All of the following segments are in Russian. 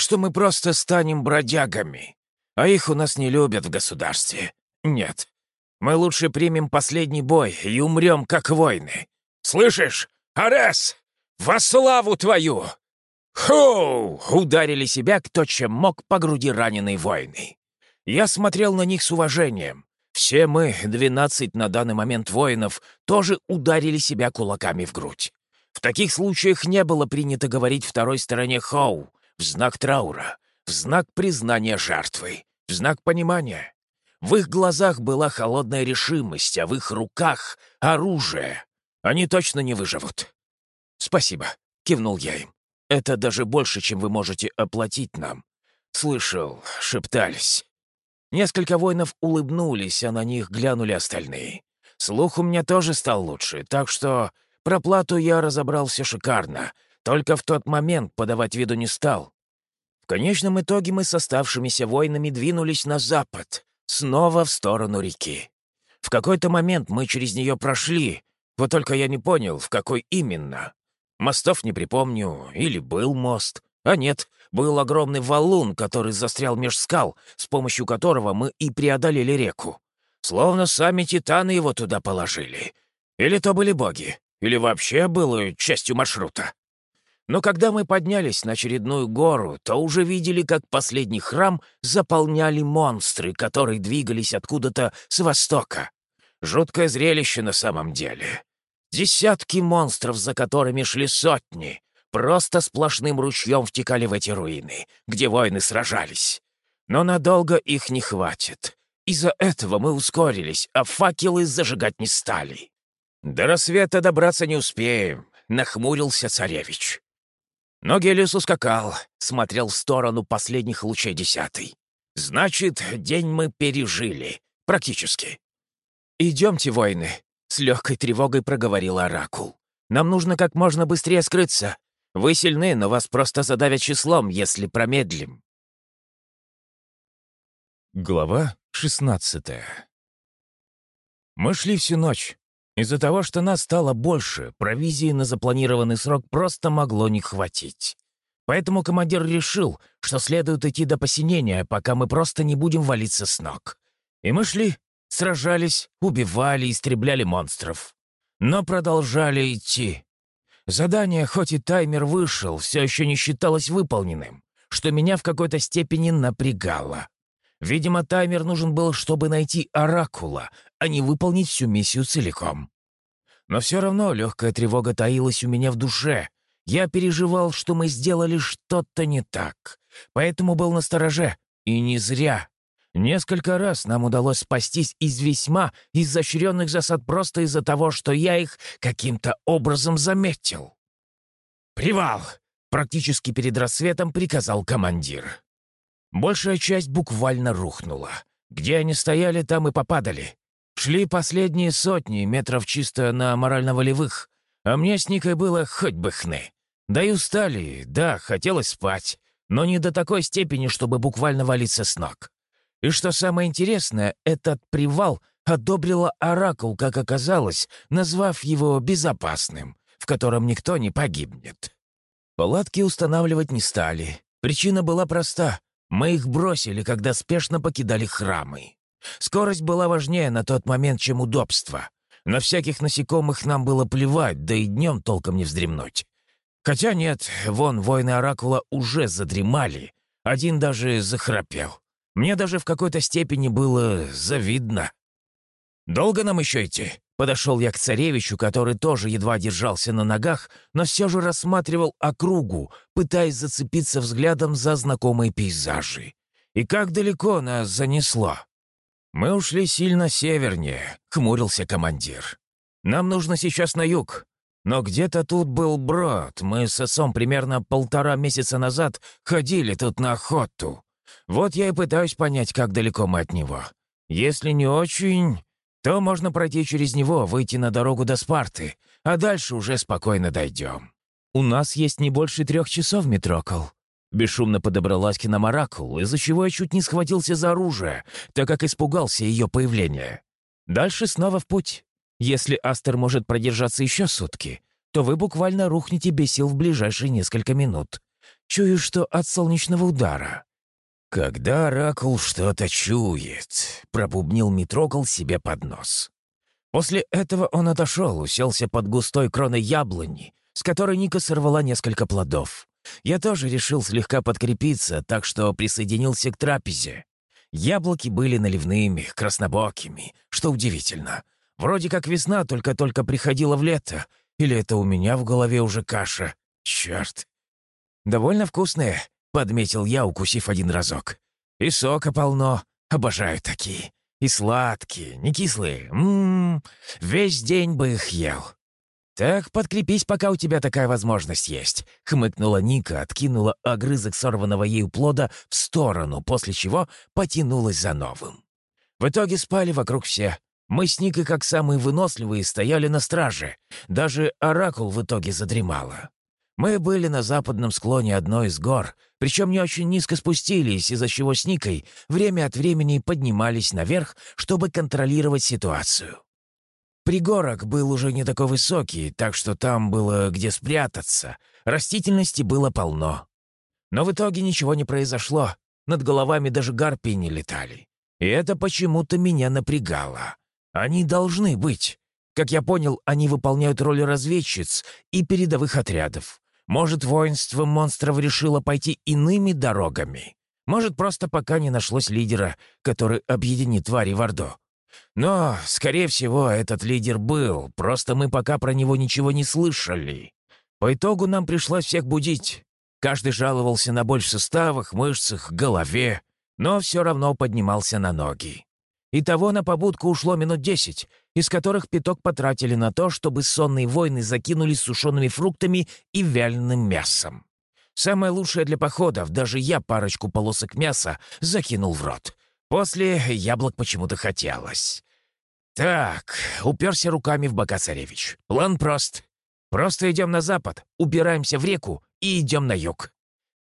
что мы просто станем бродягами. А их у нас не любят в государстве. Нет. Мы лучше примем последний бой и умрем, как воины. Слышишь, Арес? Во славу твою!» «Хоу!» — ударили себя кто чем мог по груди раненой воины. Я смотрел на них с уважением. Все мы, двенадцать на данный момент воинов, тоже ударили себя кулаками в грудь. В таких случаях не было принято говорить второй стороне «хоу» в знак траура, в знак признания жертвы, в знак понимания. В их глазах была холодная решимость, а в их руках — оружие. Они точно не выживут. «Спасибо», — кивнул я им. «Это даже больше, чем вы можете оплатить нам». Слышал, шептались. Несколько воинов улыбнулись, а на них глянули остальные. Слух у меня тоже стал лучше, так что про плату я разобрался шикарно, только в тот момент подавать виду не стал. В конечном итоге мы с оставшимися воинами двинулись на запад, снова в сторону реки. В какой-то момент мы через нее прошли, вот только я не понял, в какой именно. Мостов не припомню, или был мост. А нет, был огромный валун, который застрял меж скал, с помощью которого мы и преодолели реку. Словно сами титаны его туда положили. Или то были боги, или вообще было частью маршрута. Но когда мы поднялись на очередную гору, то уже видели, как последний храм заполняли монстры, которые двигались откуда-то с востока. Жуткое зрелище на самом деле. Десятки монстров, за которыми шли сотни, просто сплошным ручьем втекали в эти руины, где воины сражались. Но надолго их не хватит. Из-за этого мы ускорились, а факелы зажигать не стали. «До рассвета добраться не успеем», — нахмурился царевич. Но Гелиус ускакал, смотрел в сторону последних лучей десятой. «Значит, день мы пережили. Практически». «Идемте, воины», — с легкой тревогой проговорил Оракул. «Нам нужно как можно быстрее скрыться. Вы сильны, но вас просто задавят числом, если промедлим». Глава шестнадцатая. Мы шли всю ночь. Из-за того, что нас стало больше, провизии на запланированный срок просто могло не хватить. Поэтому командир решил, что следует идти до посинения, пока мы просто не будем валиться с ног. И мы шли, сражались, убивали, истребляли монстров. Но продолжали идти. Задание, хоть и таймер вышел, все еще не считалось выполненным, что меня в какой-то степени напрягало. Видимо, таймер нужен был, чтобы найти Оракула, а не выполнить всю миссию целиком. Но все равно легкая тревога таилась у меня в душе. Я переживал, что мы сделали что-то не так, поэтому был настороже. И не зря. Несколько раз нам удалось спастись из весьма изощренных засад просто из-за того, что я их каким-то образом заметил. «Привал!» — практически перед рассветом приказал командир. Большая часть буквально рухнула. Где они стояли, там и попадали. Шли последние сотни метров чисто на морально-волевых, а мне с Никой было хоть бы хны. Да и устали, да, хотелось спать, но не до такой степени, чтобы буквально валиться с ног. И что самое интересное, этот привал одобрила Оракул, как оказалось, назвав его безопасным, в котором никто не погибнет. Палатки устанавливать не стали. Причина была проста. Мы их бросили, когда спешно покидали храмы. Скорость была важнее на тот момент, чем удобство. На всяких насекомых нам было плевать, да и днем толком не вздремнуть. Хотя нет, вон воины Оракула уже задремали. Один даже захрапел. Мне даже в какой-то степени было завидно. «Долго нам еще идти?» Подошел я к царевичу, который тоже едва держался на ногах, но все же рассматривал округу, пытаясь зацепиться взглядом за знакомые пейзажи. И как далеко нас занесло. «Мы ушли сильно севернее», — хмурился командир. «Нам нужно сейчас на юг. Но где-то тут был брод. Мы с отцом примерно полтора месяца назад ходили тут на охоту. Вот я и пытаюсь понять, как далеко мы от него. Если не очень, то можно пройти через него, выйти на дорогу до Спарты, а дальше уже спокойно дойдем. У нас есть не больше трех часов, Митрокол». Бесшумно подобралась к Киномаракул, из-за чего я чуть не схватился за оружие, так как испугался ее появления. Дальше снова в путь. Если Астер может продержаться еще сутки, то вы буквально рухнете без сил в ближайшие несколько минут. Чую, что от солнечного удара». «Когда Оракул что-то чует», — пробубнил Митрокол себе под нос. После этого он отошел, уселся под густой кроной яблони, с которой Ника сорвала несколько плодов. Я тоже решил слегка подкрепиться, так что присоединился к трапезе. Яблоки были наливными, краснобокими, что удивительно. Вроде как весна только-только приходила в лето. Или это у меня в голове уже каша? Черт. «Довольно вкусные», — подметил я, укусив один разок. «И сока полно. Обожаю такие. И сладкие, не кислые. Ммм, весь день бы их ел. «Так подкрепись, пока у тебя такая возможность есть», — хмыкнула Ника, откинула огрызок сорванного ею плода в сторону, после чего потянулась за новым. В итоге спали вокруг все. Мы с Никой, как самые выносливые, стояли на страже. Даже Оракул в итоге задремала. Мы были на западном склоне одной из гор, причем не очень низко спустились, из-за чего с Никой время от времени поднимались наверх, чтобы контролировать ситуацию. Пригорок был уже не такой высокий, так что там было где спрятаться. Растительности было полно. Но в итоге ничего не произошло. Над головами даже гарпии не летали. И это почему-то меня напрягало. Они должны быть. Как я понял, они выполняют роль разведчиц и передовых отрядов. Может, воинство монстров решило пойти иными дорогами. Может, просто пока не нашлось лидера, который объединит твари в Орду. Но, скорее всего, этот лидер был, просто мы пока про него ничего не слышали. По итогу нам пришлось всех будить. Каждый жаловался на боль в суставах, мышцах, голове, но все равно поднимался на ноги. Итого на побудку ушло минут десять, из которых пяток потратили на то, чтобы сонные воины закинули сушеными фруктами и вяленым мясом. Самое лучшее для походов, даже я парочку полосок мяса закинул в рот. После яблок почему-то хотелось. «Так», — уперся руками в бока царевич. «План прост. Просто идем на запад, убираемся в реку и идем на юг.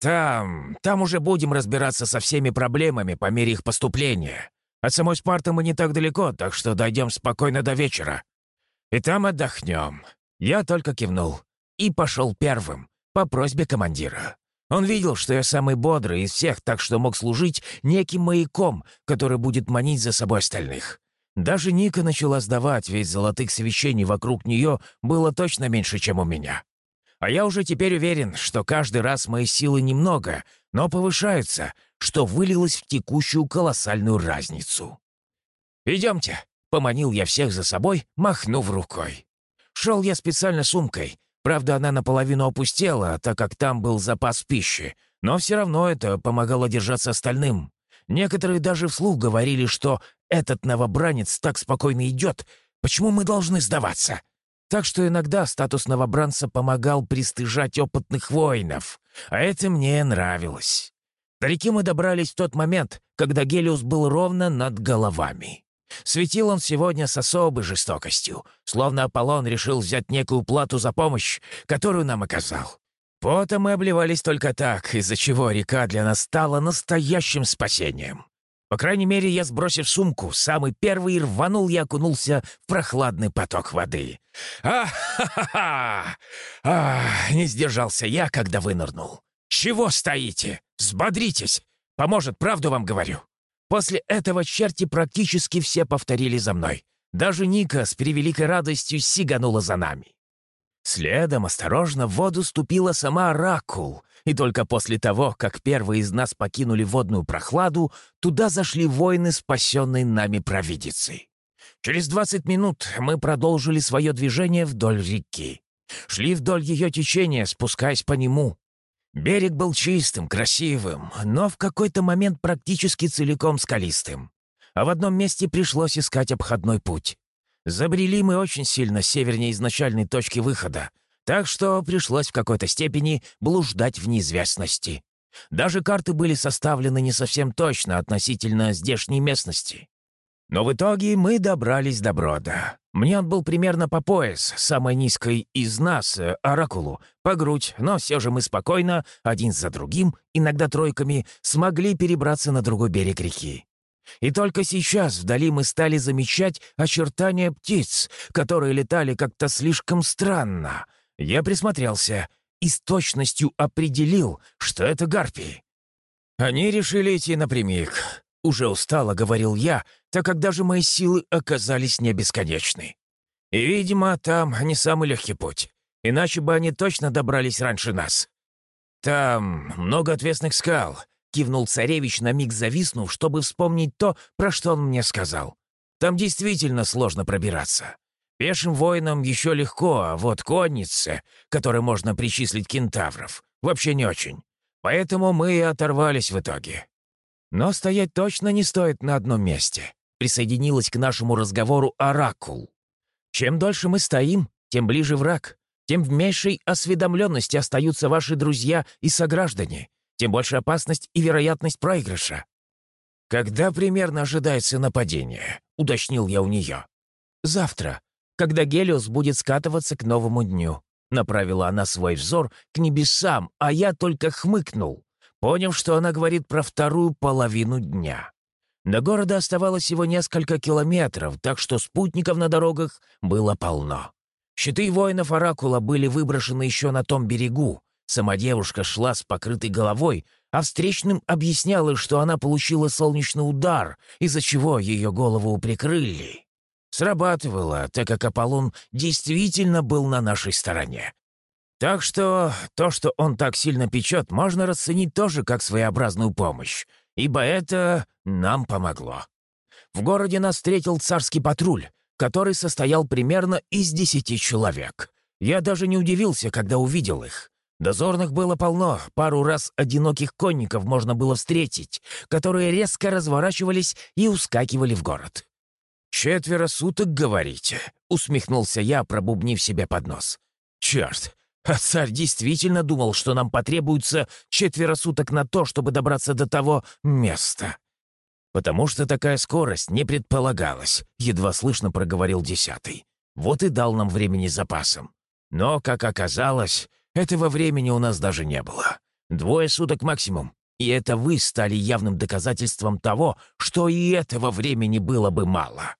Там, там уже будем разбираться со всеми проблемами по мере их поступления. От самой Спарты мы не так далеко, так что дойдем спокойно до вечера. И там отдохнем». Я только кивнул и пошел первым, по просьбе командира. Он видел, что я самый бодрый из всех, так что мог служить неким маяком, который будет манить за собой остальных. Даже Ника начала сдавать, ведь золотых свечений вокруг нее было точно меньше, чем у меня. А я уже теперь уверен, что каждый раз мои силы немного, но повышаются, что вылилось в текущую колоссальную разницу. «Идемте», — поманил я всех за собой, махнув рукой. Шел я специально сумкой, правда, она наполовину опустела, так как там был запас пищи, но все равно это помогало держаться остальным. Некоторые даже вслух говорили, что этот новобранец так спокойно идет, почему мы должны сдаваться? Так что иногда статус новобранца помогал пристыжать опытных воинов, а это мне нравилось. До реки мы добрались в тот момент, когда Гелиус был ровно над головами. Светил он сегодня с особой жестокостью, словно Аполлон решил взять некую плату за помощь, которую нам оказал. Потом мы обливались только так, из-за чего река для нас стала настоящим спасением. По крайней мере, я, сбросив сумку, самый первый рванул и окунулся в прохладный поток воды. «А-ха-ха-ха! А, не сдержался я, когда вынырнул. «Чего стоите? Взбодритесь! Поможет, правду вам говорю!» После этого черти практически все повторили за мной. Даже Ника с превеликой радостью сиганула за нами. Следом осторожно в воду ступила сама Оракул, и только после того, как первые из нас покинули водную прохладу, туда зашли воины, спасенные нами провидицей. Через двадцать минут мы продолжили свое движение вдоль реки. Шли вдоль ее течения, спускаясь по нему. Берег был чистым, красивым, но в какой-то момент практически целиком скалистым. А в одном месте пришлось искать обходной путь. Забрели мы очень сильно севернее изначальной точки выхода, так что пришлось в какой-то степени блуждать в неизвестности. Даже карты были составлены не совсем точно относительно здешней местности. Но в итоге мы добрались до Брода. Мне он был примерно по пояс, самой низкой из нас, э, Оракулу, по грудь, но все же мы спокойно, один за другим, иногда тройками, смогли перебраться на другой берег реки. И только сейчас вдали мы стали замечать очертания птиц, которые летали как-то слишком странно. Я присмотрелся. и с точностью определил, что это гарпии. Они решили идти напрямик. Уже устало, говорил я, так как даже мои силы оказались не бесконечны. И, видимо, там не самый легкий путь. Иначе бы они точно добрались раньше нас. Там много отвесных скал, кивнул царевич на миг зависнув, чтобы вспомнить то, про что он мне сказал. Там действительно сложно пробираться. Пешим воинам еще легко, а вот коннице, которой можно причислить кентавров, вообще не очень. Поэтому мы и оторвались в итоге. Но стоять точно не стоит на одном месте. Присоединилась к нашему разговору Оракул. Чем дольше мы стоим, тем ближе враг, тем в меньшей осведомленности остаются ваши друзья и сограждане, тем больше опасность и вероятность проигрыша. «Когда примерно ожидается нападение?» — уточнил я у нее. «Завтра, когда Гелиос будет скатываться к новому дню», — направила она свой взор к небесам, а я только хмыкнул, поняв, что она говорит про вторую половину дня. До города оставалось всего несколько километров, так что спутников на дорогах было полно. Щиты воинов Оракула были выброшены еще на том берегу. Сама девушка шла с покрытой головой, а встречным объясняла, что она получила солнечный удар, из-за чего ее голову прикрыли. Срабатывало, так как Аполлон действительно был на нашей стороне. Так что то, что он так сильно печет, можно расценить тоже как своеобразную помощь, ибо это нам помогло. В городе нас встретил царский патруль, который состоял примерно из десяти человек. Я даже не удивился, когда увидел их. Дозорных было полно, пару раз одиноких конников можно было встретить, которые резко разворачивались и ускакивали в город. «Четверо суток, говорите?» — усмехнулся я, пробубнив себе под нос. «Черт, а царь действительно думал, что нам потребуется четверо суток на то, чтобы добраться до того места. Потому что такая скорость не предполагалась, едва слышно проговорил десятый. Вот и дал нам времени запасом. Но, как оказалось, этого времени у нас даже не было. Двое суток максимум. И это вы стали явным доказательством того, что и этого времени было бы мало.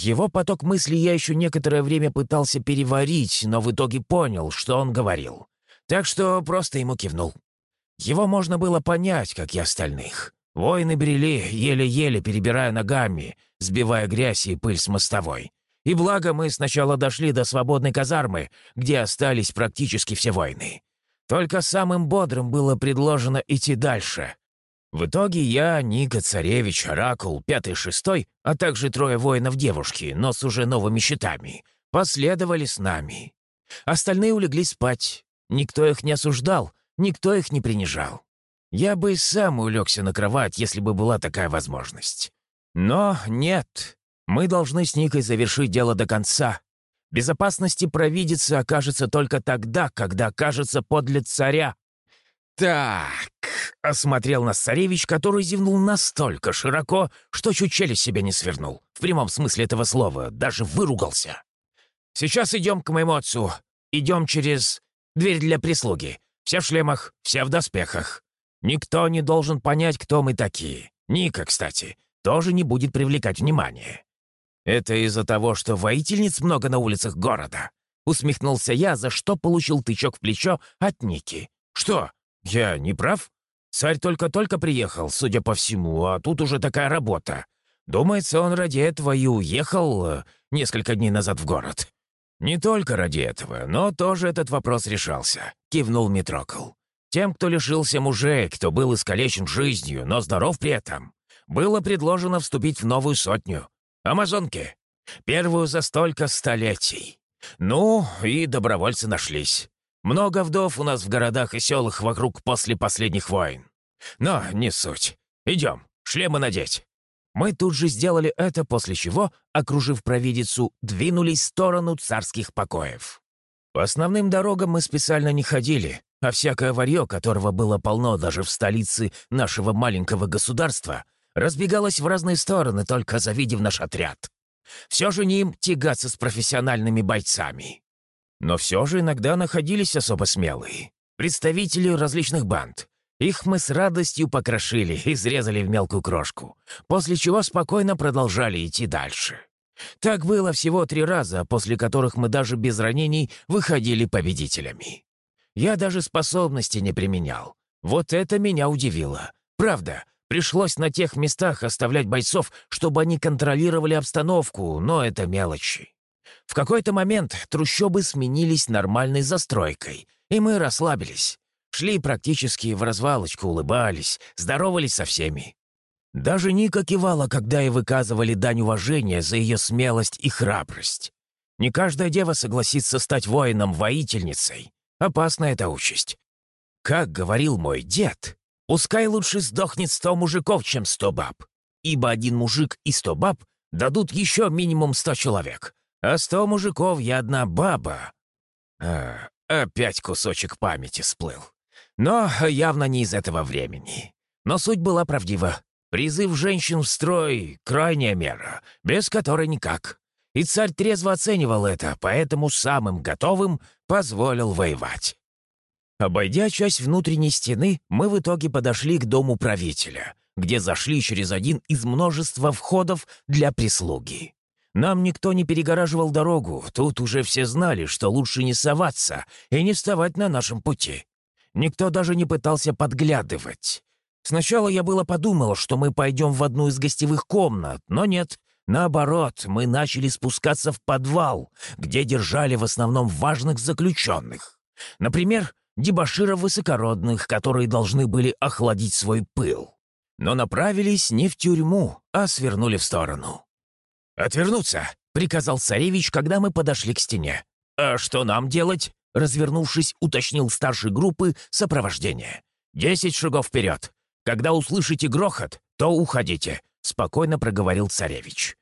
Его поток мыслей я еще некоторое время пытался переварить, но в итоге понял, что он говорил. Так что просто ему кивнул. Его можно было понять, как и остальных. Воины брели, еле-еле перебирая ногами, сбивая грязь и пыль с мостовой. И благо мы сначала дошли до свободной казармы, где остались практически все воины. Только самым бодрым было предложено идти дальше, в итоге я, Ника, Царевич, Оракул, Пятый-Шестой, а также трое воинов-девушки, но с уже новыми щитами, последовали с нами. Остальные улеглись спать. Никто их не осуждал, никто их не принижал. Я бы и сам улегся на кровать, если бы была такая возможность. Но нет, мы должны с Никой завершить дело до конца. Безопасности провидицы окажется только тогда, когда окажется подле царя. Так, — осмотрел нас царевич, который зевнул настолько широко, что чуть челюсть себя не свернул. В прямом смысле этого слова, даже выругался. «Сейчас идем к моему отцу. Идем через дверь для прислуги. Все в шлемах, все в доспехах. Никто не должен понять, кто мы такие. Ника, кстати, тоже не будет привлекать внимание. Это из-за того, что воительниц много на улицах города». Усмехнулся я, за что получил тычок в плечо от Ники. «Что, я не прав?» Царь только-только приехал, судя по всему, а тут уже такая работа. Думается, он ради этого и уехал э, несколько дней назад в город. Не только ради этого, но тоже этот вопрос решался», — кивнул Митрокл. «Тем, кто лишился мужей, кто был искалечен жизнью, но здоров при этом, было предложено вступить в новую сотню. Амазонки. Первую за столько столетий. Ну, и добровольцы нашлись. Много вдов у нас в городах и селах вокруг после последних войн. Но не суть. Идем, шлемы надеть». Мы тут же сделали это, после чего, окружив провидицу, двинулись в сторону царских покоев. По основным дорогам мы специально не ходили, а всякое варье, которого было полно даже в столице нашего маленького государства, разбегалось в разные стороны, только завидев наш отряд. Все же не им тягаться с профессиональными бойцами. Но все же иногда находились особо смелые. Представители различных банд. Их мы с радостью покрошили и срезали в мелкую крошку, после чего спокойно продолжали идти дальше. Так было всего три раза, после которых мы даже без ранений выходили победителями. Я даже способности не применял. Вот это меня удивило. Правда, пришлось на тех местах оставлять бойцов, чтобы они контролировали обстановку, но это мелочи. В какой-то момент трущобы сменились нормальной застройкой, и мы расслабились. Шли практически в развалочку, улыбались, здоровались со всеми. Даже Ника кивала, когда и выказывали дань уважения за ее смелость и храбрость. Не каждая дева согласится стать воином-воительницей. Опасная эта участь. Как говорил мой дед, пускай лучше сдохнет сто мужиков, чем сто баб. Ибо один мужик и сто баб дадут еще минимум сто человек. А сто мужиков и одна баба. А, опять кусочек памяти всплыл. Но явно не из этого времени. Но суть была правдива. Призыв женщин в строй — крайняя мера, без которой никак. И царь трезво оценивал это, поэтому самым готовым позволил воевать. Обойдя часть внутренней стены, мы в итоге подошли к дому правителя, где зашли через один из множества входов для прислуги. Нам никто не перегораживал дорогу, тут уже все знали, что лучше не соваться и не вставать на нашем пути. Никто даже не пытался подглядывать. Сначала я было подумал, что мы пойдем в одну из гостевых комнат, но нет. Наоборот, мы начали спускаться в подвал, где держали в основном важных заключенных. Например, дебоширов высокородных, которые должны были охладить свой пыл. Но направились не в тюрьму, а свернули в сторону. «Отвернуться!» — приказал царевич, когда мы подошли к стене. «А что нам делать?» — развернувшись, уточнил старший группы сопровождения. «Десять шагов вперед. Когда услышите грохот, то уходите», — спокойно проговорил царевич.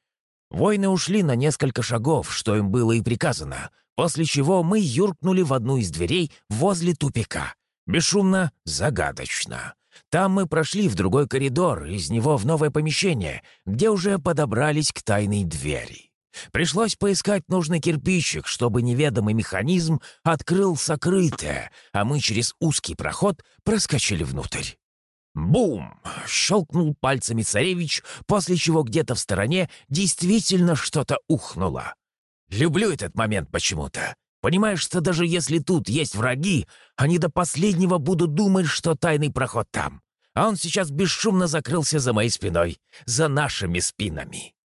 Воины ушли на несколько шагов, что им было и приказано, после чего мы юркнули в одну из дверей возле тупика. Бесшумно, загадочно. Там мы прошли в другой коридор, из него в новое помещение, где уже подобрались к тайной двери. Пришлось поискать нужный кирпичик, чтобы неведомый механизм открыл сокрытое, а мы через узкий проход проскочили внутрь. Бум! Щелкнул пальцами царевич, после чего где-то в стороне действительно что-то ухнуло. Люблю этот момент почему-то. Понимаешь, что даже если тут есть враги, они до последнего будут думать, что тайный проход там. А он сейчас бесшумно закрылся за моей спиной, за нашими спинами.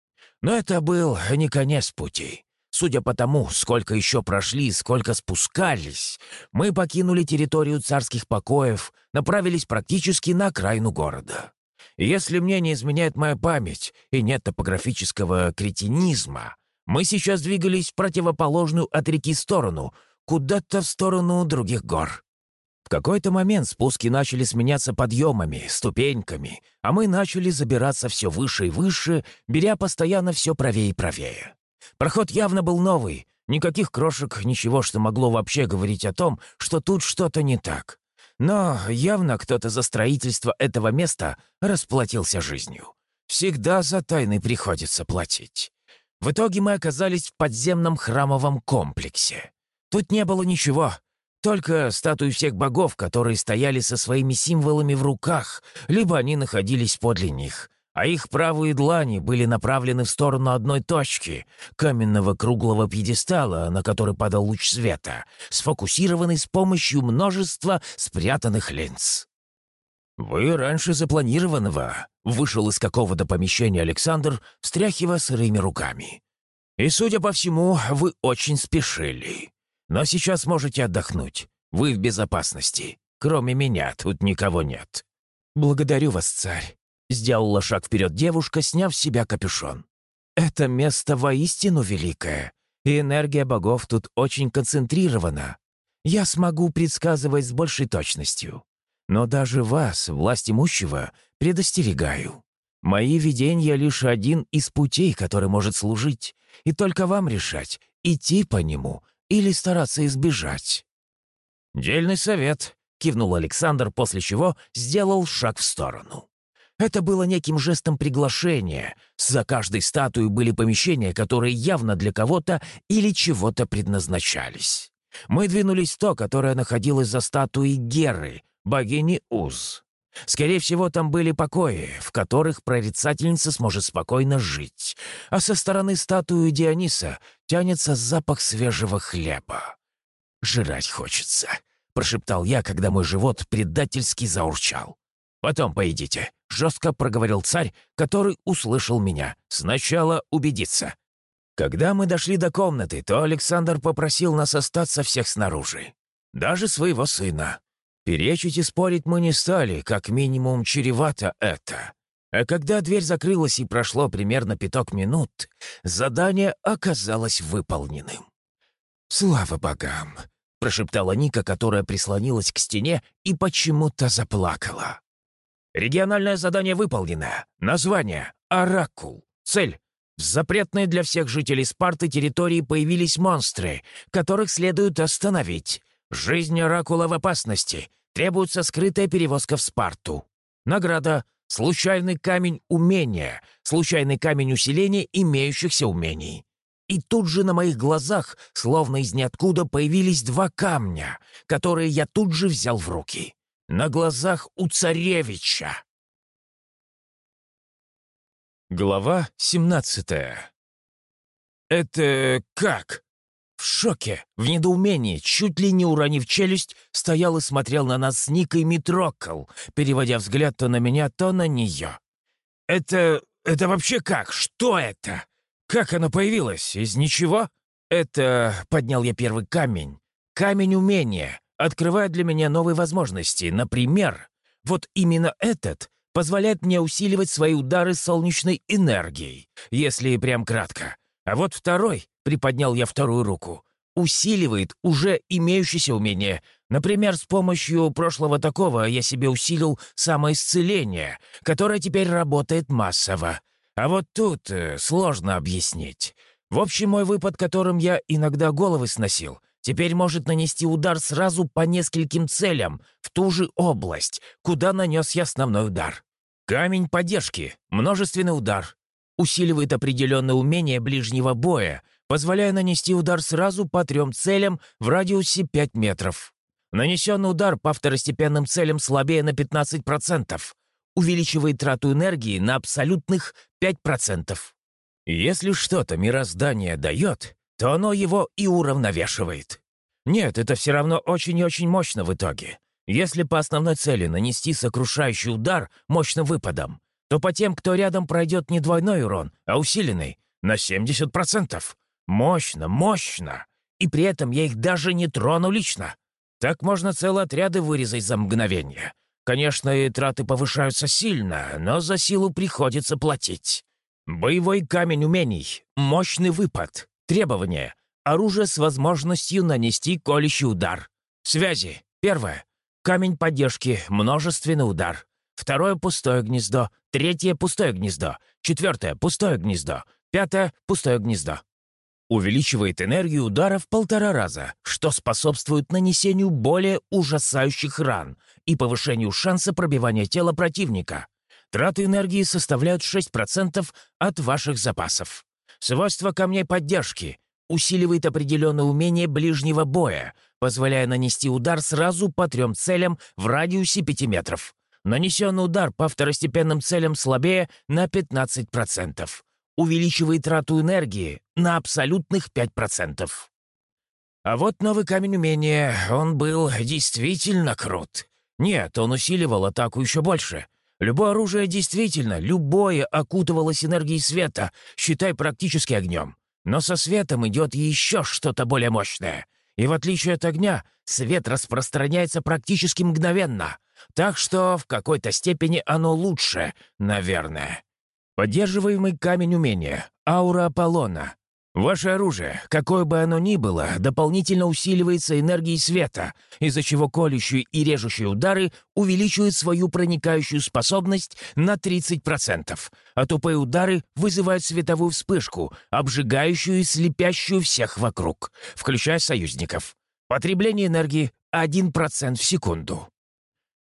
Но это был не конец пути. Судя по тому, сколько еще прошли, сколько спускались, мы покинули территорию царских покоев, направились практически на окраину города. Если мне не изменяет моя память и нет топографического кретинизма, мы сейчас двигались в противоположную от реки сторону, куда-то в сторону других гор. Какой-то момент спуски начали сменяться подъемами, ступеньками, а мы начали забираться все выше и выше, беря постоянно все правее и правее. Проход явно был новый, никаких крошек, ничего, что могло вообще говорить о том, что тут что-то не так. Но явно кто-то за строительство этого места расплатился жизнью. Всегда за тайны приходится платить. В итоге мы оказались в подземном храмовом комплексе. Тут не было ничего, только статуи всех богов, которые стояли со своими символами в руках, либо они находились подле них, а их правые длани были направлены в сторону одной точки — каменного круглого пьедестала, на который падал луч света, сфокусированный с помощью множества спрятанных линз. «Вы раньше запланированного», — вышел из какого-то помещения Александр, встряхивая сырыми руками. «И, судя по всему, вы очень спешили. Но сейчас можете отдохнуть. Вы в безопасности. Кроме меня тут никого нет». «Благодарю вас, царь», — сделала шаг вперед девушка, сняв с себя капюшон. «Это место воистину великое, и энергия богов тут очень концентрирована. Я смогу предсказывать с большей точностью. Но даже вас, власть имущего, предостерегаю. Мои видения — лишь один из путей, который может служить, и только вам решать, идти по нему или стараться избежать». «Дельный совет», — кивнул Александр, после чего сделал шаг в сторону. Это было неким жестом приглашения. За каждой статуей были помещения, которые явно для кого-то или чего-то предназначались. Мы двинулись в то, которое находилось за статуей Геры, богини Уз. Скорее всего, там были покои, в которых прорицательница сможет спокойно жить, а со стороны статуи Диониса тянется запах свежего хлеба. Жрать хочется. — прошептал я, когда мой живот предательски заурчал. «Потом поедите», — жестко проговорил царь, который услышал меня. «Сначала убедиться». Когда мы дошли до комнаты, то Александр попросил нас остаться всех снаружи. Даже своего сына. Перечить и спорить мы не стали, как минимум чревато это. А когда дверь закрылась и прошло примерно пяток минут, задание оказалось выполненным. «Слава богам!» — прошептала Ника, которая прислонилась к стене и почему-то заплакала. «Региональное задание выполнено. Название — Оракул. Цель — в запретной для всех жителей Спарты территории появились монстры, которых следует остановить. Жизнь Оракула в опасности. Требуется скрытая перевозка в Спарту. Награда — случайный камень умения, случайный камень усиления имеющихся умений. И тут же на моих глазах, словно из ниоткуда, появились два камня, которые я тут же взял в руки. На глазах у царевича. Глава 17 «Это как?» В шоке, в недоумении, чуть ли не уронив челюсть, стоял и смотрел на нас с Никой Митрокол, переводя взгляд то на меня, то на нее. «Это... это вообще как? Что это?» «Как оно появилось? Из ничего?» «Это...» — поднял я первый камень. «Камень умения. Открывает для меня новые возможности. Например, вот именно этот позволяет мне усиливать свои удары солнечной энергией, если прям кратко. А вот второй, — приподнял я вторую руку, — усиливает уже имеющееся умение. Например, с помощью прошлого такого я себе усилил самоисцеление, которое теперь работает массово. А вот тут э, сложно объяснить. В общем, мой выпад, которым я иногда головы сносил, теперь может нанести удар сразу по нескольким целям в ту же область, куда нанес я основной удар. Камень поддержки, множественный удар. Усиливает определенное умение ближнего боя, позволяя нанести удар сразу по трем целям в радиусе 5 метров. Нанесенный удар по второстепенным целям слабее на 15%, увеличивает трату энергии на абсолютных 5%. Если что-то мироздание дает, то оно его и уравновешивает. Нет, это все равно очень и очень мощно в итоге. Если по основной цели нанести сокрушающий удар мощным выпадом, то по тем, кто рядом пройдет не двойной урон, а усиленный, на 70%. Мощно, мощно. И при этом я их даже не трону лично. Так можно целые отряды вырезать за мгновение. Конечно, и траты повышаются сильно, но за силу приходится платить. Боевой камень умений, мощный выпад, требования, оружие с возможностью нанести колющий удар. Связи. Первое. Камень поддержки, множественный удар. Второе — пустое гнездо. Третье — пустое гнездо. Четвертое — пустое гнездо. Пятое — пустое гнездо увеличивает энергию удара в полтора раза, что способствует нанесению более ужасающих ран и повышению шанса пробивания тела противника. Траты энергии составляют 6% от ваших запасов. Свойство камней поддержки усиливает определенное умение ближнего боя, позволяя нанести удар сразу по трем целям в радиусе 5 метров. Нанесенный удар по второстепенным целям слабее на 15% увеличивает трату энергии на абсолютных 5%. А вот новый камень умения, он был действительно крут. Нет, он усиливал атаку еще больше. Любое оружие действительно, любое окутывалось энергией света, считай практически огнем. Но со светом идет еще что-то более мощное. И в отличие от огня, свет распространяется практически мгновенно. Так что в какой-то степени оно лучше, наверное. Поддерживаемый камень умения. Аура Аполлона. Ваше оружие, какое бы оно ни было, дополнительно усиливается энергией света, из-за чего колющие и режущие удары увеличивают свою проникающую способность на 30%, а тупые удары вызывают световую вспышку, обжигающую и слепящую всех вокруг, включая союзников. Потребление энергии 1% в секунду.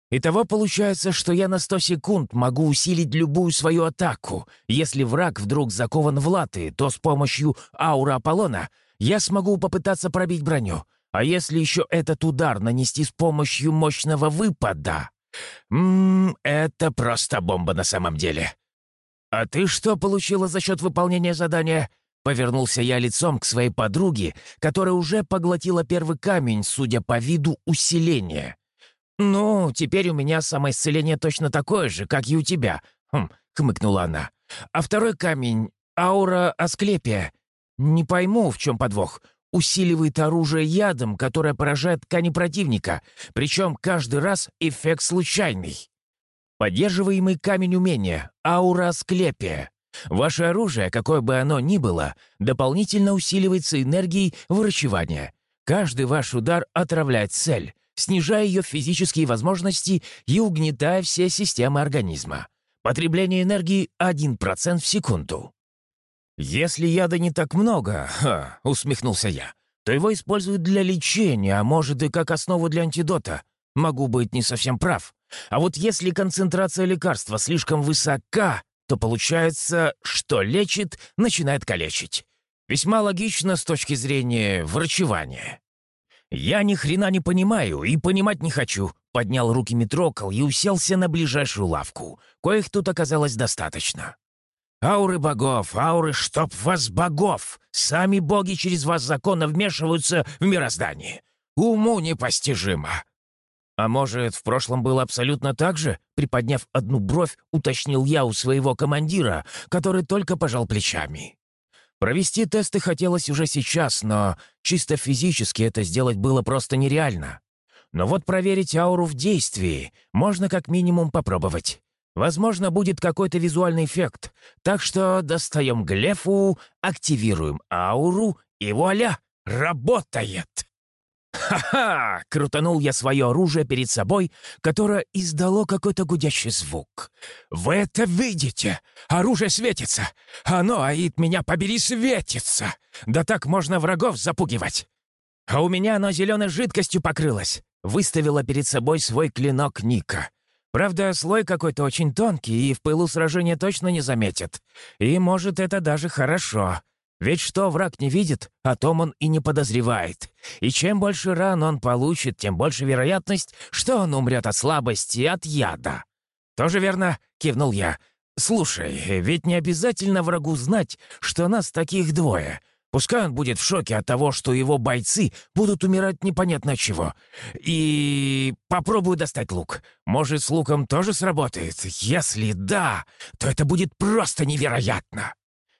Итого получается, что я на 100 секунд могу усилить любую свою атаку. Если враг вдруг закован в латы, то с помощью аура Аполлона я смогу попытаться пробить броню. А если еще этот удар нанести с помощью мощного выпада... Ммм, это просто бомба на самом деле. «А ты что получила за счет выполнения задания?» Повернулся я лицом к своей подруге, которая уже поглотила первый камень, судя по виду усиления. «Ну, теперь у меня самоисцеление точно такое же, как и у тебя», хм, — хмыкнула она. «А второй камень — аура Асклепия. Не пойму, в чем подвох. Усиливает оружие ядом, которое поражает ткани противника, причем каждый раз эффект случайный. Поддерживаемый камень умения — аура Асклепия. Ваше оружие, какое бы оно ни было, дополнительно усиливается энергией врачевания. Каждый ваш удар отравляет цель, снижая ее физические возможности и угнетая все системы организма. Потребление энергии 1% в секунду. «Если яда не так много», ха, — усмехнулся я, «то его используют для лечения, а может и как основу для антидота. Могу быть не совсем прав. А вот если концентрация лекарства слишком высока, то получается, что лечит, начинает калечить. Весьма логично с точки зрения врачевания. «Я ни хрена не понимаю и понимать не хочу», — поднял руки Митрокол и уселся на ближайшую лавку, коих тут оказалось достаточно. «Ауры богов, ауры, чтоб вас богов! Сами боги через вас законно вмешиваются в мироздание. Уму непостижимо!» «А может, в прошлом было абсолютно так же?» Приподняв одну бровь, уточнил я у своего командира, который только пожал плечами. Провести тесты хотелось уже сейчас, но чисто физически это сделать было просто нереально. Но вот проверить ауру в действии можно как минимум попробовать. Возможно, будет какой-то визуальный эффект. Так что достаем глефу, активируем ауру, и вуаля, работает! «Ха-ха!» — крутанул я свое оружие перед собой, которое издало какой-то гудящий звук. «Вы это видите? Оружие светится! Оно, аид, меня побери, светится! Да так можно врагов запугивать!» «А у меня оно зеленой жидкостью покрылось!» — выставила перед собой свой клинок Ника. Правда, слой какой-то очень тонкий и в пылу сражения точно не заметит. И, может, это даже хорошо. Ведь что враг не видит, о том он и не подозревает. И чем больше ран он получит, тем больше вероятность, что он умрет от слабости, от яда. «Тоже верно?» — кивнул я. «Слушай, ведь не обязательно врагу знать, что нас таких двое. Пускай он будет в шоке от того, что его бойцы будут умирать непонятно чего. И попробую достать лук. Может, с луком тоже сработает? Если да, то это будет просто невероятно!»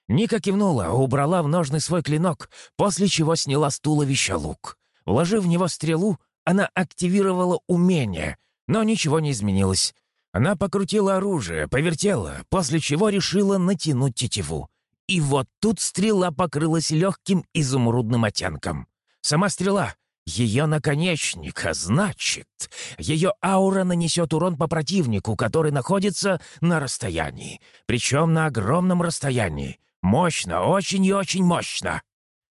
Ника кивнула, убрала в ножны свой клинок, после чего сняла с туловища лук. Вложив в него стрелу, она активировала умение, но ничего не изменилось. Она покрутила оружие, повертела, после чего решила натянуть тетиву. И вот тут стрела покрылась легким изумрудным оттенком. Сама стрела, ее наконечник, а значит, ее аура нанесет урон по противнику, который находится на расстоянии, причем на огромном расстоянии. Мощно, очень и очень мощно.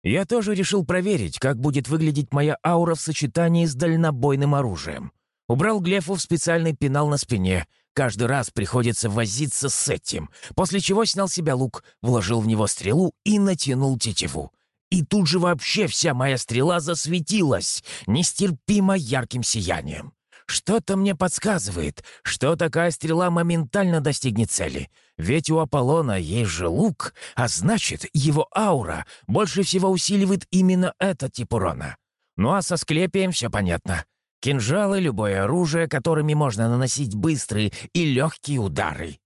Я тоже решил проверить, как будет выглядеть моя аура в сочетании с дальнобойным оружием. Убрал Глефу в специальный пенал на спине. Каждый раз приходится возиться с этим, после чего снял себя лук, вложил в него стрелу и натянул тетиву. И тут же вообще вся моя стрела засветилась нестерпимо ярким сиянием. Что-то мне подсказывает, что такая стрела моментально достигнет цели. Ведь у Аполлона есть же лук, а значит, его аура больше всего усиливает именно этот тип урона. Ну а со Склепием все понятно. Кинжалы — любое оружие, которыми можно наносить быстрые и легкие удары.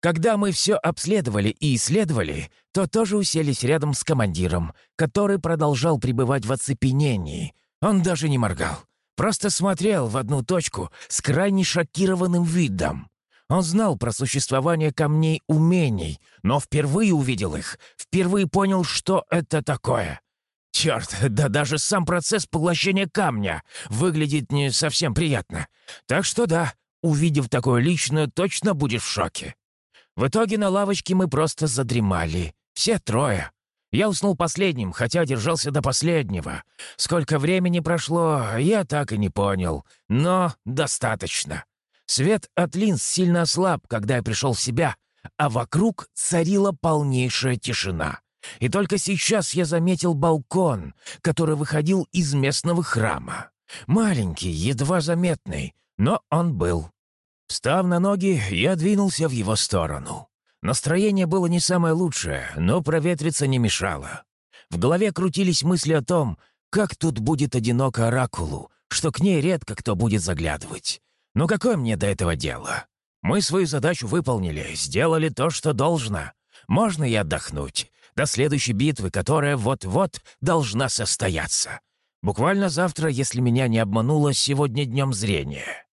Когда мы все обследовали и исследовали, то тоже уселись рядом с командиром, который продолжал пребывать в оцепенении. Он даже не моргал. Просто смотрел в одну точку с крайне шокированным видом. Он знал про существование камней умений, но впервые увидел их, впервые понял, что это такое. Черт, да даже сам процесс поглощения камня выглядит не совсем приятно. Так что да, увидев такое личное, точно будешь в шоке. В итоге на лавочке мы просто задремали. Все трое. Я уснул последним, хотя держался до последнего. Сколько времени прошло, я так и не понял. Но достаточно. Свет от линз сильно ослаб, когда я пришел в себя, а вокруг царила полнейшая тишина. И только сейчас я заметил балкон, который выходил из местного храма. Маленький, едва заметный, но он был. Встав на ноги, я двинулся в его сторону. Настроение было не самое лучшее, но проветриться не мешало. В голове крутились мысли о том, как тут будет одиноко оракулу, что к ней редко кто будет заглядывать. Но какое мне до этого дело? Мы свою задачу выполнили, сделали то, что должно. Можно и отдохнуть. До следующей битвы, которая вот-вот должна состояться. Буквально завтра, если меня не обмануло, сегодня днем зрения.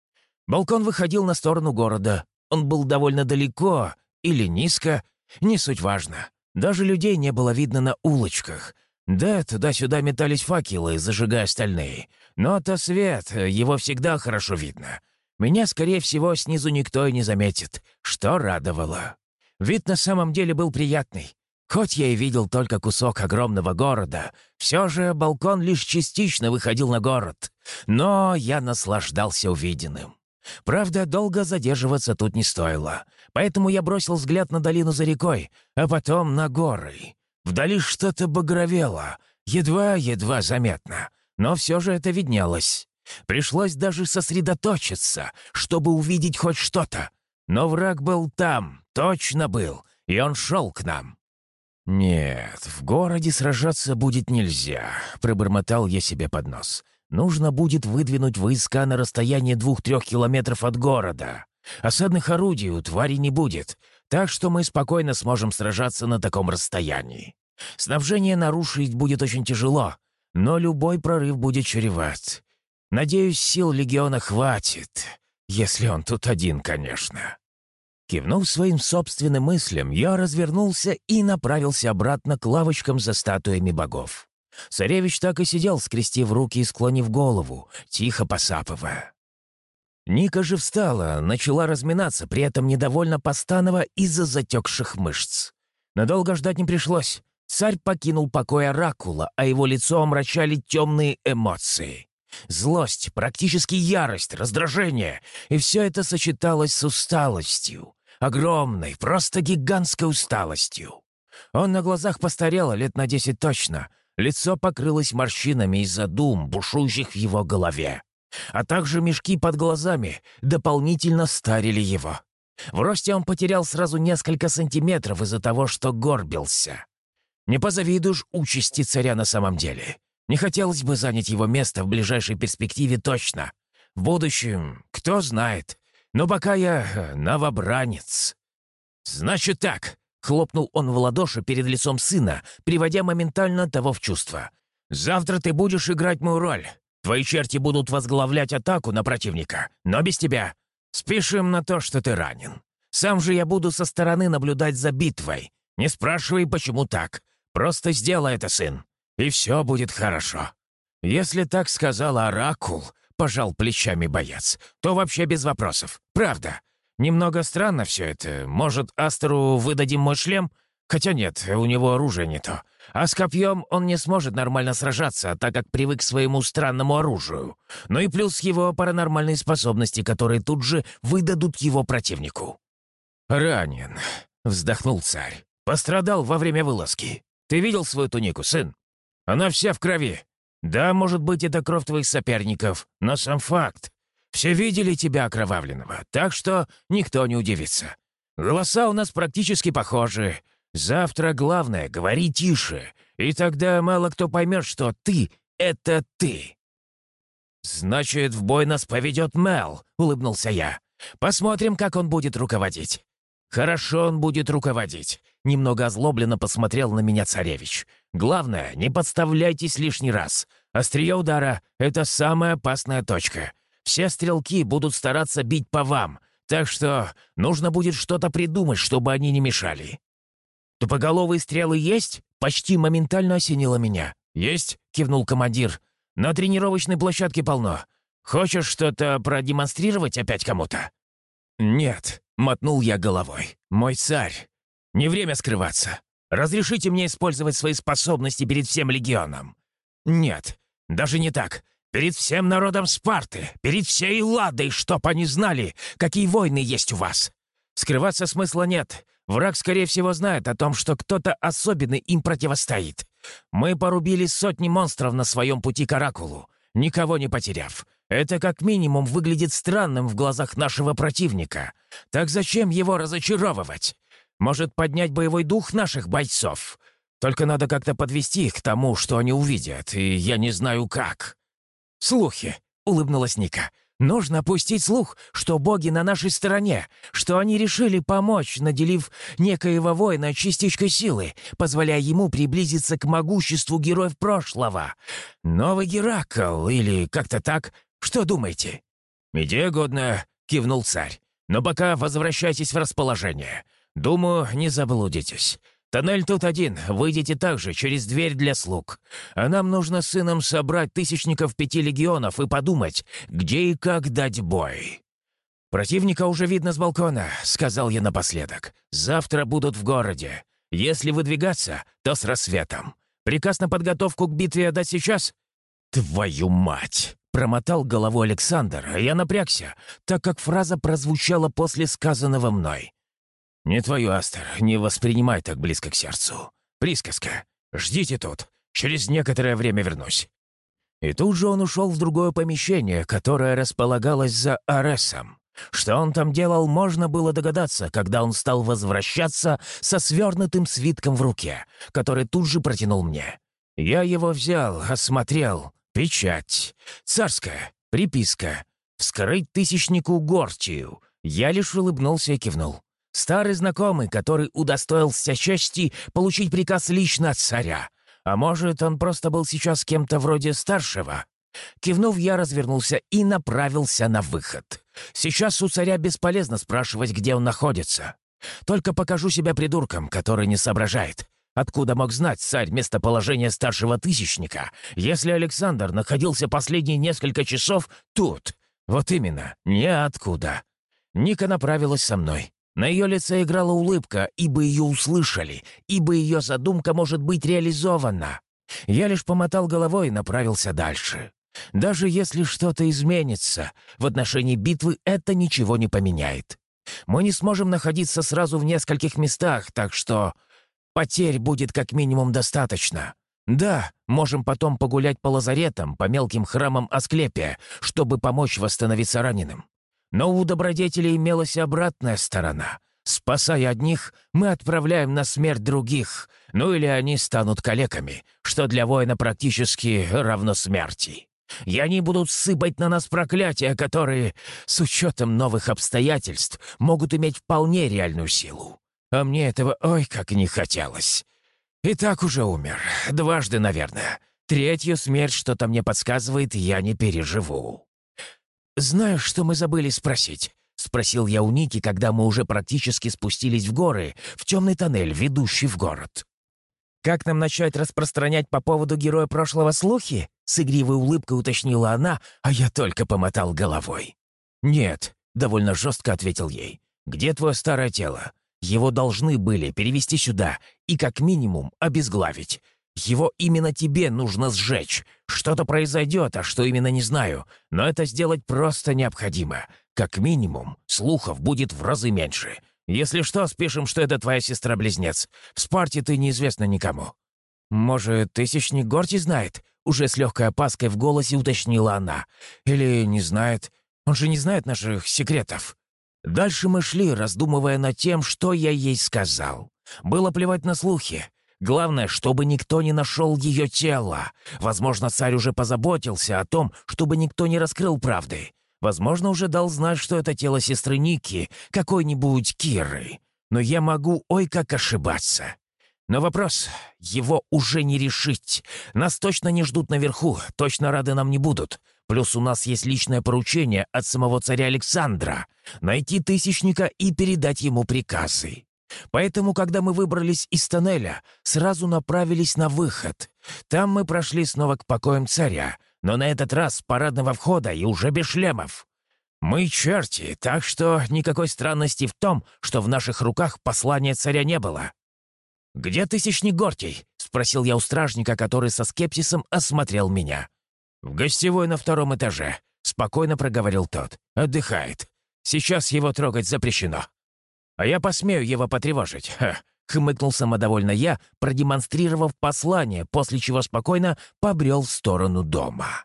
Балкон выходил на сторону города. Он был довольно далеко или низко, не суть важно. Даже людей не было видно на улочках. Да, туда-сюда метались факелы, зажигая остальные. Но-то свет, его всегда хорошо видно. Меня, скорее всего, снизу никто и не заметит, что радовало. Вид на самом деле был приятный. Хоть я и видел только кусок огромного города, все же балкон лишь частично выходил на город. Но я наслаждался увиденным. Правда, долго задерживаться тут не стоило, поэтому я бросил взгляд на долину за рекой, а потом на горы. Вдали что-то багровело, едва-едва заметно, но все же это виднелось. Пришлось даже сосредоточиться, чтобы увидеть хоть что-то. Но враг был там, точно был, и он шел к нам. «Нет, в городе сражаться будет нельзя», — пробормотал я себе под нос. «Нужно будет выдвинуть войска на расстояние двух-трех километров от города. Осадных орудий у твари не будет, так что мы спокойно сможем сражаться на таком расстоянии. Снабжение нарушить будет очень тяжело, но любой прорыв будет чреват. Надеюсь, сил легиона хватит, если он тут один, конечно». Кивнув своим собственным мыслям, я развернулся и направился обратно к лавочкам за статуями богов. Царевич так и сидел, скрестив руки и склонив голову, тихо посапывая. Ника же встала, начала разминаться, при этом недовольно постановая из-за затекших мышц. Надолго ждать не пришлось. Царь покинул покой Оракула, а его лицо омрачали темные эмоции. Злость, практически ярость, раздражение. И все это сочеталось с усталостью. Огромной, просто гигантской усталостью. Он на глазах постарел лет на десять точно. Лицо покрылось морщинами из-за дум, бушующих в его голове. А также мешки под глазами дополнительно старили его. В росте он потерял сразу несколько сантиметров из-за того, что горбился. Не позавидуешь участи царя на самом деле. Не хотелось бы занять его место в ближайшей перспективе точно. В будущем, кто знает. Но пока я э, новобранец. «Значит так», — хлопнул он в ладоши перед лицом сына, приводя моментально того в чувство. «Завтра ты будешь играть мою роль. Твои черти будут возглавлять атаку на противника, но без тебя. Спешим на то, что ты ранен. Сам же я буду со стороны наблюдать за битвой. Не спрашивай, почему так. Просто сделай это, сын и все будет хорошо. Если так сказал Оракул, пожал плечами боец, то вообще без вопросов. Правда. Немного странно все это. Может, Астеру выдадим мой шлем? Хотя нет, у него оружие не то. А с копьем он не сможет нормально сражаться, так как привык к своему странному оружию. Ну и плюс его паранормальные способности, которые тут же выдадут его противнику. «Ранен», — вздохнул царь. «Пострадал во время вылазки. Ты видел свою тунику, сын?» Она вся в крови. Да, может быть, это кровь твоих соперников, но сам факт. Все видели тебя окровавленного, так что никто не удивится. Голоса у нас практически похожи. Завтра главное — говори тише, и тогда мало кто поймет, что ты — это ты». «Значит, в бой нас поведет Мел», — улыбнулся я. «Посмотрим, как он будет руководить». «Хорошо он будет руководить», — немного озлобленно посмотрел на меня царевич. «Главное, не подставляйтесь лишний раз. Острие удара — это самая опасная точка. Все стрелки будут стараться бить по вам, так что нужно будет что-то придумать, чтобы они не мешали». «Тупоголовые стрелы есть?» — почти моментально осенило меня. «Есть?» — кивнул командир. «На тренировочной площадке полно. Хочешь что-то продемонстрировать опять кому-то?» «Нет», — мотнул я головой. «Мой царь. Не время скрываться. Разрешите мне использовать свои способности перед всем легионом?» «Нет, даже не так. Перед всем народом Спарты, перед всей Ладой, чтоб они знали, какие войны есть у вас. Скрываться смысла нет. Враг, скорее всего, знает о том, что кто-то особенный им противостоит. Мы порубили сотни монстров на своем пути к Оракулу, никого не потеряв. Это как минимум выглядит странным в глазах нашего противника. Так зачем его разочаровывать? Может поднять боевой дух наших бойцов. Только надо как-то подвести их к тому, что они увидят, и я не знаю как». «Слухи», — улыбнулась Ника. «Нужно пустить слух, что боги на нашей стороне, что они решили помочь, наделив некоего воина частичкой силы, позволяя ему приблизиться к могуществу героев прошлого. Новый Геракл или как-то так. Что думаете?» «Идея годная», — кивнул царь. «Но пока возвращайтесь в расположение. Думаю, не заблудитесь. Тоннель тут один, выйдете также через дверь для слуг. А нам нужно сыном собрать тысячников пяти легионов и подумать, где и как дать бой». «Противника уже видно с балкона», — сказал я напоследок. «Завтра будут в городе. Если выдвигаться, то с рассветом. Приказ на подготовку к битве отдать сейчас?» «Твою мать!» — промотал головой Александр, а я напрягся, так как фраза прозвучала после сказанного мной. «Не твою, Астер, не воспринимай так близко к сердцу. Присказка. Ждите тут. Через некоторое время вернусь». И тут же он ушел в другое помещение, которое располагалось за Аресом. Что он там делал, можно было догадаться, когда он стал возвращаться со свернутым свитком в руке, который тут же протянул мне. Я его взял, осмотрел. Печать. Царская. Приписка. «Вскрыть тысячнику Гортию». Я лишь улыбнулся и кивнул. Старый знакомый, который удостоился чести получить приказ лично от царя. А может, он просто был сейчас кем-то вроде старшего? Кивнув, я развернулся и направился на выход. Сейчас у царя бесполезно спрашивать, где он находится. Только покажу себя придурком, который не соображает. Откуда мог знать царь местоположение старшего тысячника, если Александр находился последние несколько часов тут? Вот именно, ниоткуда. Ника направилась со мной. На ее лице играла улыбка, ибо ее услышали, ибо ее задумка может быть реализована. Я лишь помотал головой и направился дальше. Даже если что-то изменится, в отношении битвы это ничего не поменяет. Мы не сможем находиться сразу в нескольких местах, так что потерь будет как минимум достаточно. Да, можем потом погулять по лазаретам, по мелким храмам Асклепия, чтобы помочь восстановиться раненым. Но у добродетелей имелась обратная сторона. Спасая одних, мы отправляем на смерть других, ну или они станут калеками, что для воина практически равно смерти. И они будут сыпать на нас проклятия, которые, с учетом новых обстоятельств, могут иметь вполне реальную силу. А мне этого ой как не хотелось. И так уже умер. Дважды, наверное. Третью смерть что-то мне подсказывает, я не переживу. «Знаю, что мы забыли спросить», — спросил я у Ники, когда мы уже практически спустились в горы, в темный тоннель, ведущий в город. «Как нам начать распространять по поводу героя прошлого слухи?» С игривой улыбкой уточнила она, а я только помотал головой. «Нет», — довольно жестко ответил ей. «Где твое старое тело? Его должны были перевести сюда и как минимум обезглавить. Его именно тебе нужно сжечь. Что-то произойдет, а что именно не знаю. Но это сделать просто необходимо. Как минимум, слухов будет в разы меньше. Если что, спишем, что это твоя сестра-близнец. В Спарте ты неизвестна никому». «Может, Тысячник Горти знает?» Уже с легкой опаской в голосе уточнила она. «Или не знает? Он же не знает наших секретов». Дальше мы шли, раздумывая над тем, что я ей сказал. Было плевать на слухи. Главное, чтобы никто не нашел ее тело. Возможно, царь уже позаботился о том, чтобы никто не раскрыл правды. Возможно, уже дал знать, что это тело сестры Ники, какой-нибудь Киры. Но я могу ой как ошибаться. Но вопрос, его уже не решить. Нас точно не ждут наверху, точно рады нам не будут. Плюс у нас есть личное поручение от самого царя Александра — найти Тысячника и передать ему приказы. Поэтому, когда мы выбрались из тоннеля, сразу направились на выход. Там мы прошли снова к покоям царя, но на этот раз парадного входа и уже без шлемов. Мы черти, так что никакой странности в том, что в наших руках послания царя не было. «Где тысячник Гортий?» — спросил я у стражника, который со скепсисом осмотрел меня. «В гостевой на втором этаже», — спокойно проговорил тот. «Отдыхает. Сейчас его трогать запрещено». «А я посмею его потревожить!» Ха. — хмыкнул самодовольно я, продемонстрировав послание, после чего спокойно побрел в сторону дома.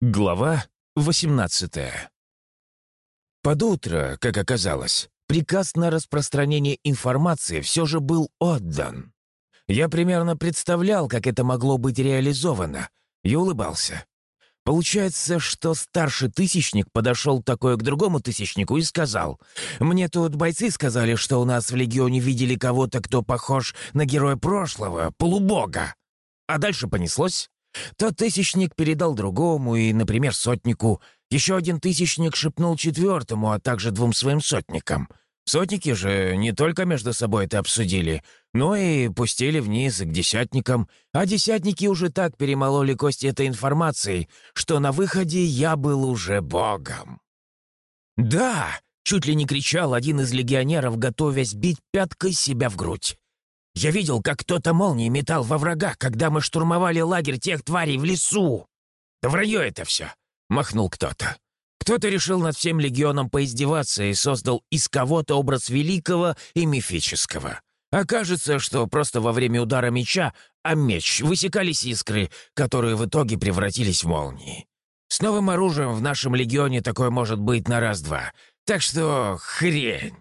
Глава 18 Под утро, как оказалось, приказ на распространение информации все же был отдан. Я примерно представлял, как это могло быть реализовано, и улыбался. Получается, что старший тысячник подошел такой к другому тысячнику и сказал, «Мне тут бойцы сказали, что у нас в Легионе видели кого-то, кто похож на героя прошлого, полубога». А дальше понеслось. Тот тысячник передал другому и, например, сотнику. Еще один тысячник шепнул четвертому, а также двум своим сотникам. Сотники же не только между собой это обсудили, но и пустили вниз к десятникам, а десятники уже так перемололи кости этой информацией, что на выходе я был уже богом. «Да!» — чуть ли не кричал один из легионеров, готовясь бить пяткой себя в грудь. Я видел, как кто-то молнией метал во врага, когда мы штурмовали лагерь тех тварей в лесу. Да вранье это все, махнул кто-то. Кто-то решил над всем легионом поиздеваться и создал из кого-то образ великого и мифического. Окажется, что просто во время удара меча а меч высекались искры, которые в итоге превратились в молнии. С новым оружием в нашем легионе такое может быть на раз-два. Так что хрень.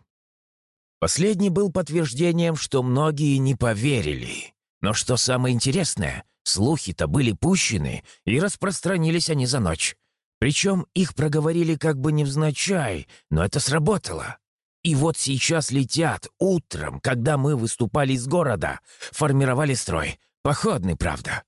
Последний был подтверждением, что многие не поверили. Но что самое интересное, слухи-то были пущены, и распространились они за ночь. Причем их проговорили как бы невзначай, но это сработало. И вот сейчас летят утром, когда мы выступали из города, формировали строй. Походный, правда.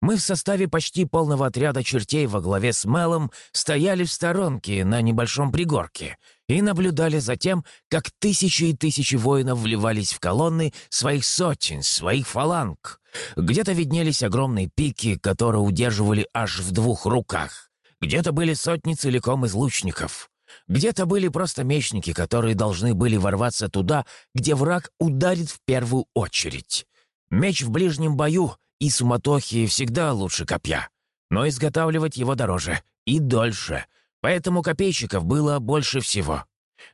Мы в составе почти полного отряда чертей во главе с Мелом стояли в сторонке на небольшом пригорке и наблюдали за тем, как тысячи и тысячи воинов вливались в колонны своих сотен, своих фаланг. Где-то виднелись огромные пики, которые удерживали аж в двух руках. Где-то были сотни целиком из лучников. Где-то были просто мечники, которые должны были ворваться туда, где враг ударит в первую очередь. Меч в ближнем бою и суматохи всегда лучше копья. Но изготавливать его дороже и дольше, поэтому копейщиков было больше всего.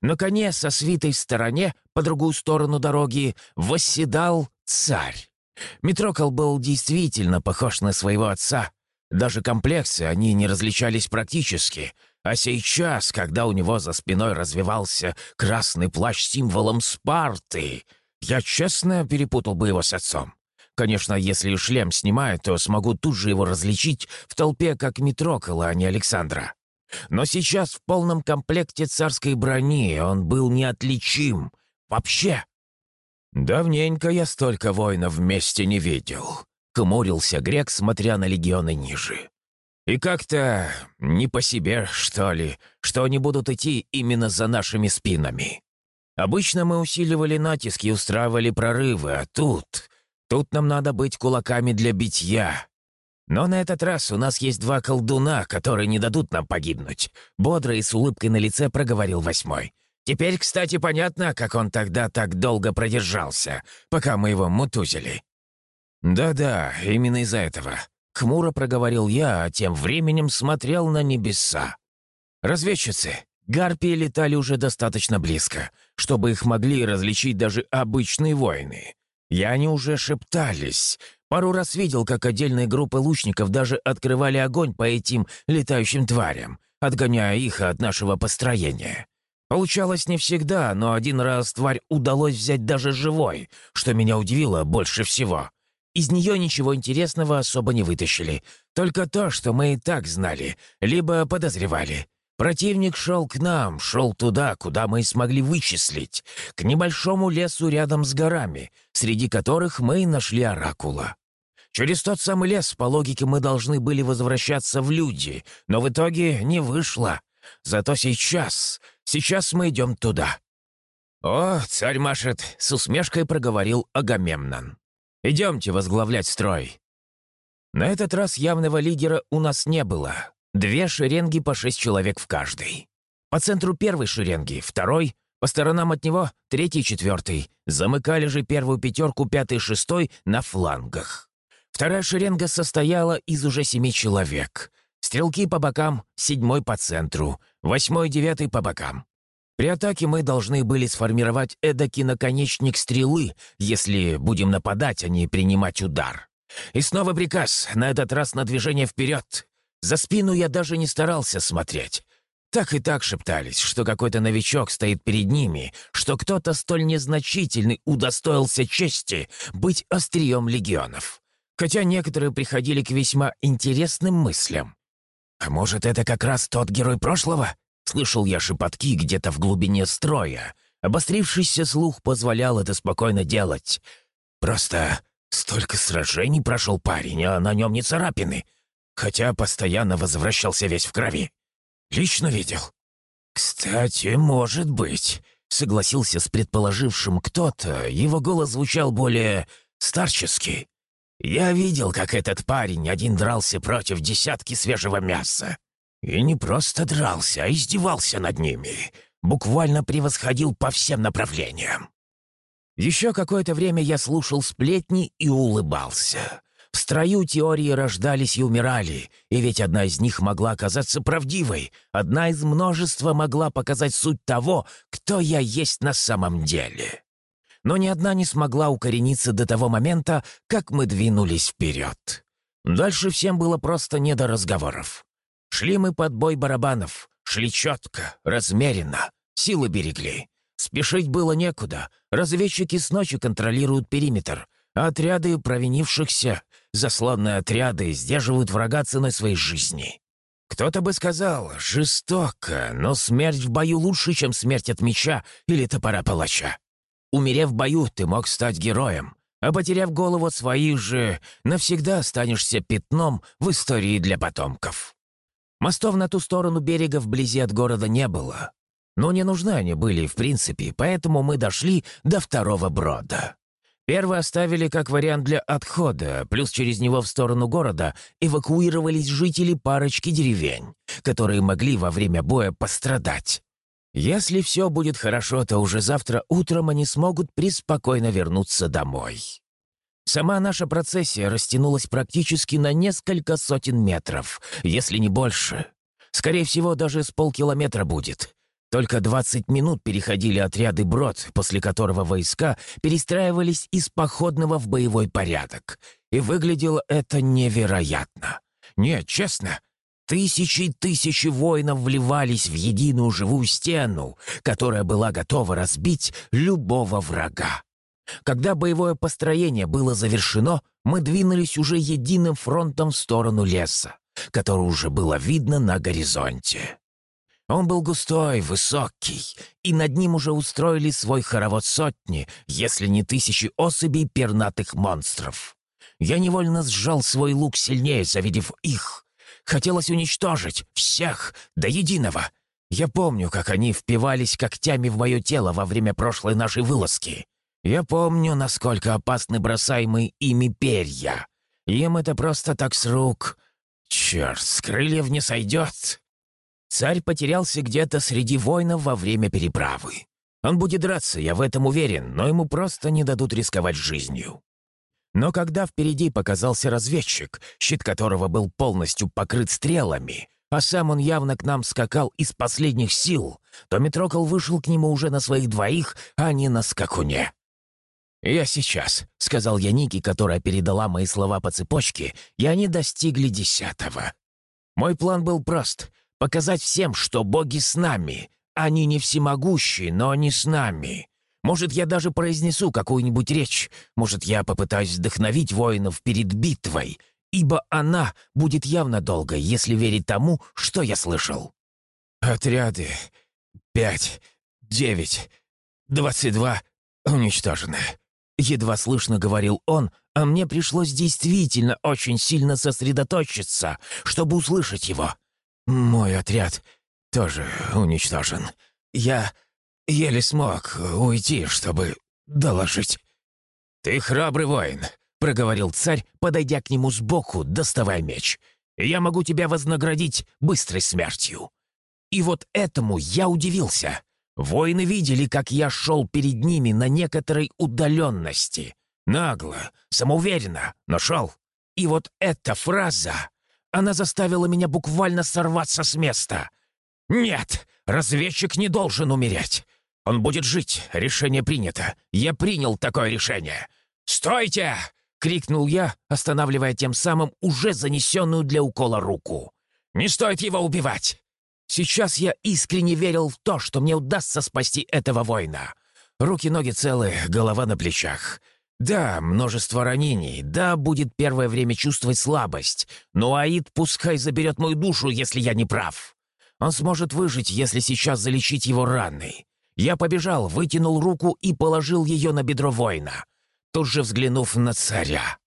На коне со свитой в стороне, по другую сторону дороги, восседал царь. Митрокол был действительно похож на своего отца. Даже комплексы они не различались практически. А сейчас, когда у него за спиной развивался красный плащ символом Спарты, я честно перепутал бы его с отцом. Конечно, если шлем снимаю, то смогу тут же его различить в толпе, как Митрокола, а не Александра. Но сейчас в полном комплекте царской брони он был неотличим. Вообще. «Давненько я столько воинов вместе не видел», — хмурился грек, смотря на легионы ниже. «И как-то не по себе, что ли, что они будут идти именно за нашими спинами. Обычно мы усиливали натиск и устраивали прорывы, а тут... Тут нам надо быть кулаками для битья. Но на этот раз у нас есть два колдуна, которые не дадут нам погибнуть», — бодро и с улыбкой на лице проговорил восьмой. «Теперь, кстати, понятно, как он тогда так долго продержался, пока мы его мутузили». «Да-да, именно из-за этого», — хмуро проговорил я, а тем временем смотрел на небеса. «Разведчицы, гарпии летали уже достаточно близко, чтобы их могли различить даже обычные воины. И они уже шептались. Пару раз видел, как отдельные группы лучников даже открывали огонь по этим летающим тварям, отгоняя их от нашего построения. Получалось не всегда, но один раз тварь удалось взять даже живой, что меня удивило больше всего. Из нее ничего интересного особо не вытащили. Только то, что мы и так знали, либо подозревали. Противник шел к нам, шел туда, куда мы смогли вычислить, к небольшому лесу рядом с горами, среди которых мы нашли оракула. Через тот самый лес, по логике, мы должны были возвращаться в люди, но в итоге не вышло. Зато сейчас, сейчас мы идем туда. «О, царь машет!» — с усмешкой проговорил Агамемнон. «Идемте возглавлять строй». На этот раз явного лидера у нас не было. Две шеренги по шесть человек в каждой. По центру первой шеренги, второй, по сторонам от него третий четвертый. Замыкали же первую пятерку пятый шестой на флангах. Вторая шеренга состояла из уже семи человек. Стрелки по бокам, седьмой по центру, восьмой девятый по бокам. При атаке мы должны были сформировать эдакий наконечник стрелы, если будем нападать, а не принимать удар. И снова приказ, на этот раз на движение вперед. За спину я даже не старался смотреть. Так и так шептались, что какой-то новичок стоит перед ними, что кто-то столь незначительный удостоился чести быть острием легионов. Хотя некоторые приходили к весьма интересным мыслям. «А может, это как раз тот герой прошлого?» Слышал я шепотки где-то в глубине строя. Обострившийся слух позволял это спокойно делать. Просто столько сражений прошел парень, а на нем не царапины. Хотя постоянно возвращался весь в крови. Лично видел. «Кстати, может быть», — согласился с предположившим кто-то. Его голос звучал более старческий. «Я видел, как этот парень один дрался против десятки свежего мяса. И не просто дрался, а издевался над ними. Буквально превосходил по всем направлениям. Еще какое-то время я слушал сплетни и улыбался. В строю теории рождались и умирали, и ведь одна из них могла оказаться правдивой, одна из множества могла показать суть того, кто я есть на самом деле. Но ни одна не смогла укорениться до того момента, как мы двинулись вперед. Дальше всем было просто не до разговоров. Шли мы под бой барабанов, шли четко, размеренно, силы берегли. Спешить было некуда, разведчики с ночи контролируют периметр, а отряды провинившихся, заслонные отряды, сдерживают врага ценой своей жизни. Кто-то бы сказал, жестоко, но смерть в бою лучше, чем смерть от меча или топора палача. Умерев в бою, ты мог стать героем, а потеряв голову своих же, навсегда останешься пятном в истории для потомков. Мостов на ту сторону берега вблизи от города не было. Но не нужны они были, в принципе, поэтому мы дошли до второго брода. Первый оставили как вариант для отхода, плюс через него в сторону города эвакуировались жители парочки деревень, которые могли во время боя пострадать. Если все будет хорошо, то уже завтра утром они смогут преспокойно вернуться домой. Сама наша процессия растянулась практически на несколько сотен метров, если не больше. Скорее всего, даже с полкилометра будет. Только 20 минут переходили отряды брод, после которого войска перестраивались из походного в боевой порядок. И выглядело это невероятно. Нет, честно, тысячи и тысячи воинов вливались в единую живую стену, которая была готова разбить любого врага. Когда боевое построение было завершено, мы двинулись уже единым фронтом в сторону леса, который уже было видно на горизонте. Он был густой, высокий, и над ним уже устроили свой хоровод сотни, если не тысячи особей пернатых монстров. Я невольно сжал свой лук сильнее, завидев их. Хотелось уничтожить всех до единого. Я помню, как они впивались когтями в мое тело во время прошлой нашей вылазки. Я помню, насколько опасны бросаемые ими перья. Им это просто так с рук. Черт, с крыльев не сойдет. Царь потерялся где-то среди воинов во время переправы. Он будет драться, я в этом уверен, но ему просто не дадут рисковать жизнью. Но когда впереди показался разведчик, щит которого был полностью покрыт стрелами, а сам он явно к нам скакал из последних сил, то Митрокол вышел к нему уже на своих двоих, а не на скакуне. «Я сейчас», — сказал я Нике, которая передала мои слова по цепочке, и они достигли десятого. Мой план был прост — показать всем, что боги с нами. Они не всемогущие, но они с нами. Может, я даже произнесу какую-нибудь речь. Может, я попытаюсь вдохновить воинов перед битвой, ибо она будет явно долгой, если верить тому, что я слышал. Отряды пять, девять, двадцать два уничтожены. Едва слышно говорил он, а мне пришлось действительно очень сильно сосредоточиться, чтобы услышать его. Мой отряд тоже уничтожен. Я еле смог уйти, чтобы доложить. «Ты храбрый воин», — проговорил царь, подойдя к нему сбоку, доставая меч. «Я могу тебя вознаградить быстрой смертью». И вот этому я удивился. Воины видели, как я шел перед ними на некоторой удаленности. Нагло, самоуверенно, но шел. И вот эта фраза, она заставила меня буквально сорваться с места. «Нет, разведчик не должен умереть. Он будет жить, решение принято. Я принял такое решение. Стойте!» — крикнул я, останавливая тем самым уже занесенную для укола руку. «Не стоит его убивать! Сейчас я искренне верил в то, что мне удастся спасти этого воина. Руки-ноги целы, голова на плечах. Да, множество ранений, да, будет первое время чувствовать слабость, но Аид пускай заберет мою душу, если я не прав. Он сможет выжить, если сейчас залечить его раны. Я побежал, вытянул руку и положил ее на бедро воина, тут же взглянув на царя.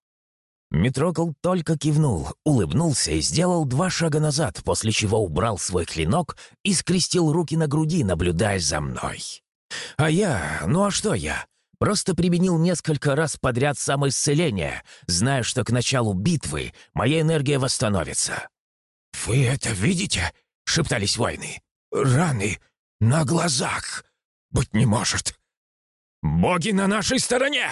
Митрокл только кивнул, улыбнулся и сделал два шага назад, после чего убрал свой клинок и скрестил руки на груди, наблюдая за мной. А я... Ну а что я? Просто применил несколько раз подряд самоисцеление, зная, что к началу битвы моя энергия восстановится. «Вы это видите?» — шептались воины. «Раны на глазах! Быть не может!» «Боги на нашей стороне!»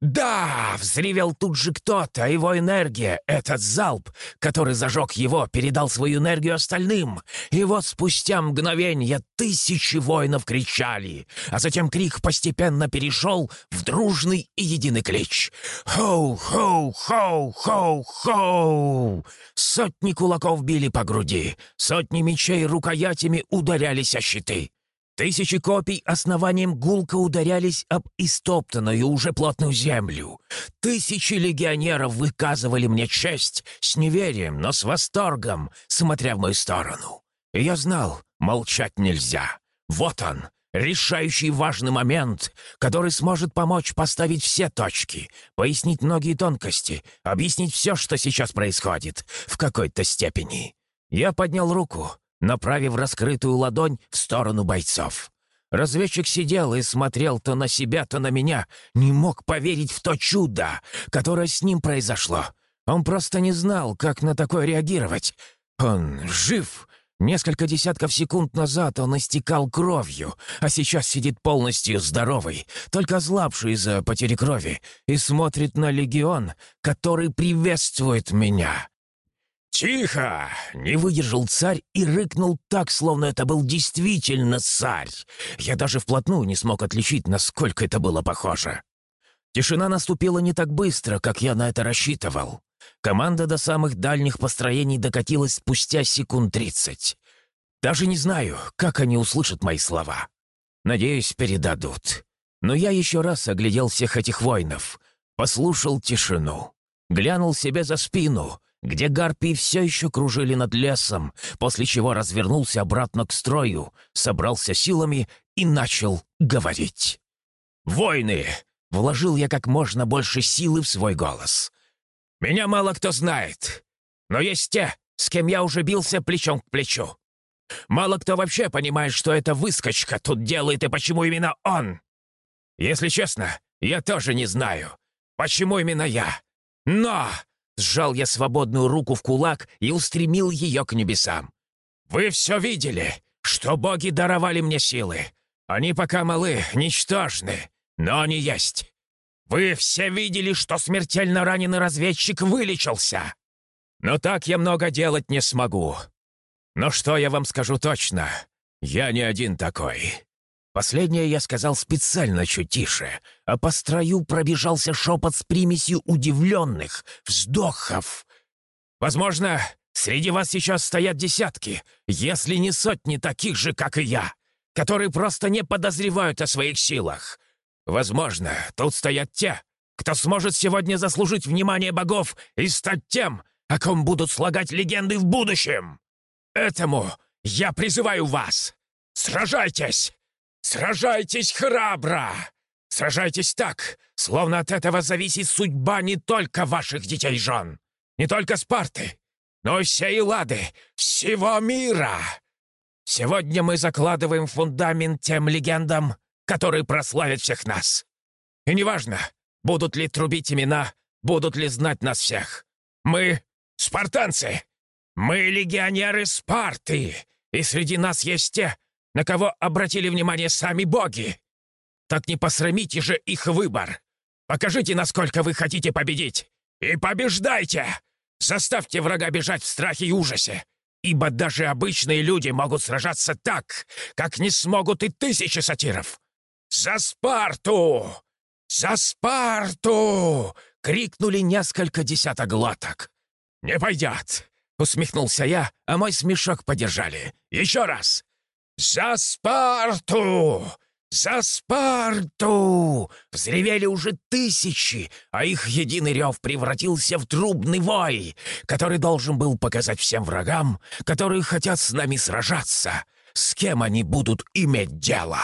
«Да!» — взревел тут же кто-то, его энергия, этот залп, который зажег его, передал свою энергию остальным. И вот спустя мгновение тысячи воинов кричали, а затем крик постепенно перешел в дружный и единый клич. «Хоу-хоу-хоу-хоу-хоу!» Сотни кулаков били по груди, сотни мечей рукоятями ударялись о щиты. Тысячи копий основанием гулко ударялись об истоптанную уже плотную землю. Тысячи легионеров выказывали мне честь с неверием, но с восторгом, смотря в мою сторону. И я знал, молчать нельзя. Вот он, решающий важный момент, который сможет помочь поставить все точки, пояснить многие тонкости, объяснить все, что сейчас происходит, в какой-то степени. Я поднял руку, направив раскрытую ладонь в сторону бойцов. Разведчик сидел и смотрел то на себя, то на меня, не мог поверить в то чудо, которое с ним произошло. Он просто не знал, как на такое реагировать. Он жив. Несколько десятков секунд назад он истекал кровью, а сейчас сидит полностью здоровый, только ослабший из-за потери крови, и смотрит на легион, который приветствует меня. «Тихо!» — не выдержал царь и рыкнул так, словно это был действительно царь. Я даже вплотную не смог отличить, насколько это было похоже. Тишина наступила не так быстро, как я на это рассчитывал. Команда до самых дальних построений докатилась спустя секунд тридцать. Даже не знаю, как они услышат мои слова. Надеюсь, передадут. Но я еще раз оглядел всех этих воинов, послушал тишину, глянул себе за спину — где гарпии все еще кружили над лесом, после чего развернулся обратно к строю, собрался силами и начал говорить. «Войны!» — вложил я как можно больше силы в свой голос. «Меня мало кто знает, но есть те, с кем я уже бился плечом к плечу. Мало кто вообще понимает, что эта выскочка тут делает и почему именно он. Если честно, я тоже не знаю, почему именно я. Но Сжал я свободную руку в кулак и устремил ее к небесам. «Вы все видели, что боги даровали мне силы. Они пока малы, ничтожны, но они есть. Вы все видели, что смертельно раненый разведчик вылечился. Но так я много делать не смогу. Но что я вам скажу точно? Я не один такой. Последнее я сказал специально чуть тише, а по строю пробежался шепот с примесью удивленных вздохов. «Возможно, среди вас сейчас стоят десятки, если не сотни таких же, как и я, которые просто не подозревают о своих силах. Возможно, тут стоят те, кто сможет сегодня заслужить внимание богов и стать тем, о ком будут слагать легенды в будущем. Этому я призываю вас. Сражайтесь!» Сражайтесь храбро! Сражайтесь так, словно от этого зависит судьба не только ваших детей жен, не только Спарты, но и всей Лады, всего мира. Сегодня мы закладываем фундамент тем легендам, которые прославят всех нас. И неважно, будут ли трубить имена, будут ли знать нас всех. Мы — спартанцы. Мы — легионеры Спарты, и среди нас есть те, на кого обратили внимание сами боги. Так не посрамите же их выбор. Покажите, насколько вы хотите победить. И побеждайте! Заставьте врага бежать в страхе и ужасе. Ибо даже обычные люди могут сражаться так, как не смогут и тысячи сатиров. «За Спарту! За Спарту!» — крикнули несколько десяток глоток. «Не пойдет!» — усмехнулся я, а мой смешок поддержали. «Еще раз! «За Спарту! «За Спарту!» Взревели уже тысячи, а их единый рев превратился в трубный вой, который должен был показать всем врагам, которые хотят с нами сражаться, с кем они будут иметь дело.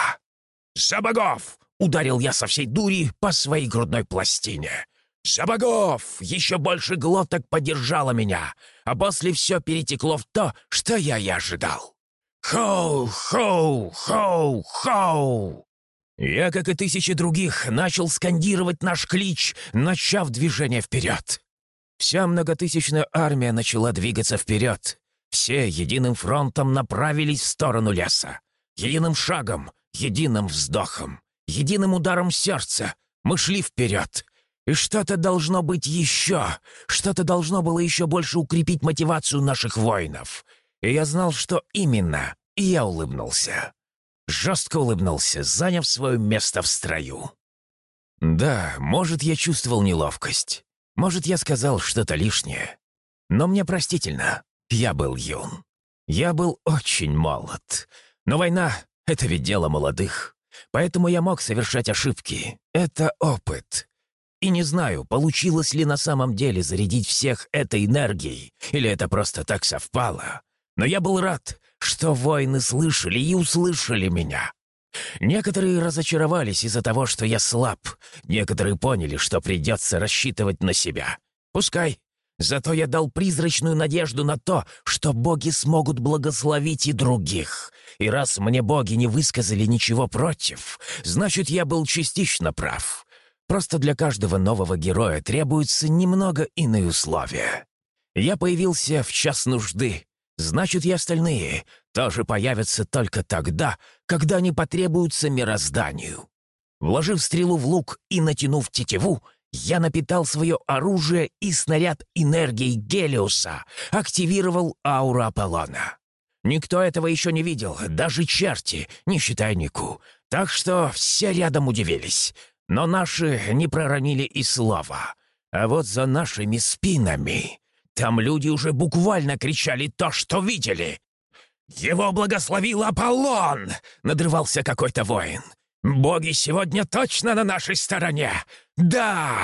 «За богов!» — ударил я со всей дури по своей грудной пластине. «За богов!» Еще больше глоток поддержало меня, а после все перетекло в то, что я и ожидал. «Хоу! Хоу! Хоу! Хоу!» Я, как и тысячи других, начал скандировать наш клич, начав движение вперед. Вся многотысячная армия начала двигаться вперед. Все единым фронтом направились в сторону леса. Единым шагом, единым вздохом, единым ударом сердца мы шли вперед. И что-то должно быть еще, что-то должно было еще больше укрепить мотивацию наших воинов — и я знал, что именно, и я улыбнулся. Жестко улыбнулся, заняв свое место в строю. Да, может, я чувствовал неловкость. Может, я сказал что-то лишнее. Но мне простительно. Я был юн. Я был очень молод. Но война — это ведь дело молодых. Поэтому я мог совершать ошибки. Это опыт. И не знаю, получилось ли на самом деле зарядить всех этой энергией, или это просто так совпало. Но я был рад, что воины слышали и услышали меня. Некоторые разочаровались из-за того, что я слаб. Некоторые поняли, что придется рассчитывать на себя. Пускай. Зато я дал призрачную надежду на то, что боги смогут благословить и других. И раз мне боги не высказали ничего против, значит, я был частично прав. Просто для каждого нового героя требуются немного иные условия. Я появился в час нужды, Значит, и остальные тоже появятся только тогда, когда они потребуются мирозданию. Вложив стрелу в лук и натянув тетиву, я напитал свое оружие и снаряд энергии Гелиуса, активировал ауру Аполлона. Никто этого еще не видел, даже черти, не считая Нику. Так что все рядом удивились. Но наши не проронили и слова. А вот за нашими спинами там люди уже буквально кричали то, что видели. «Его благословил Аполлон!» — надрывался какой-то воин. «Боги сегодня точно на нашей стороне! Да!»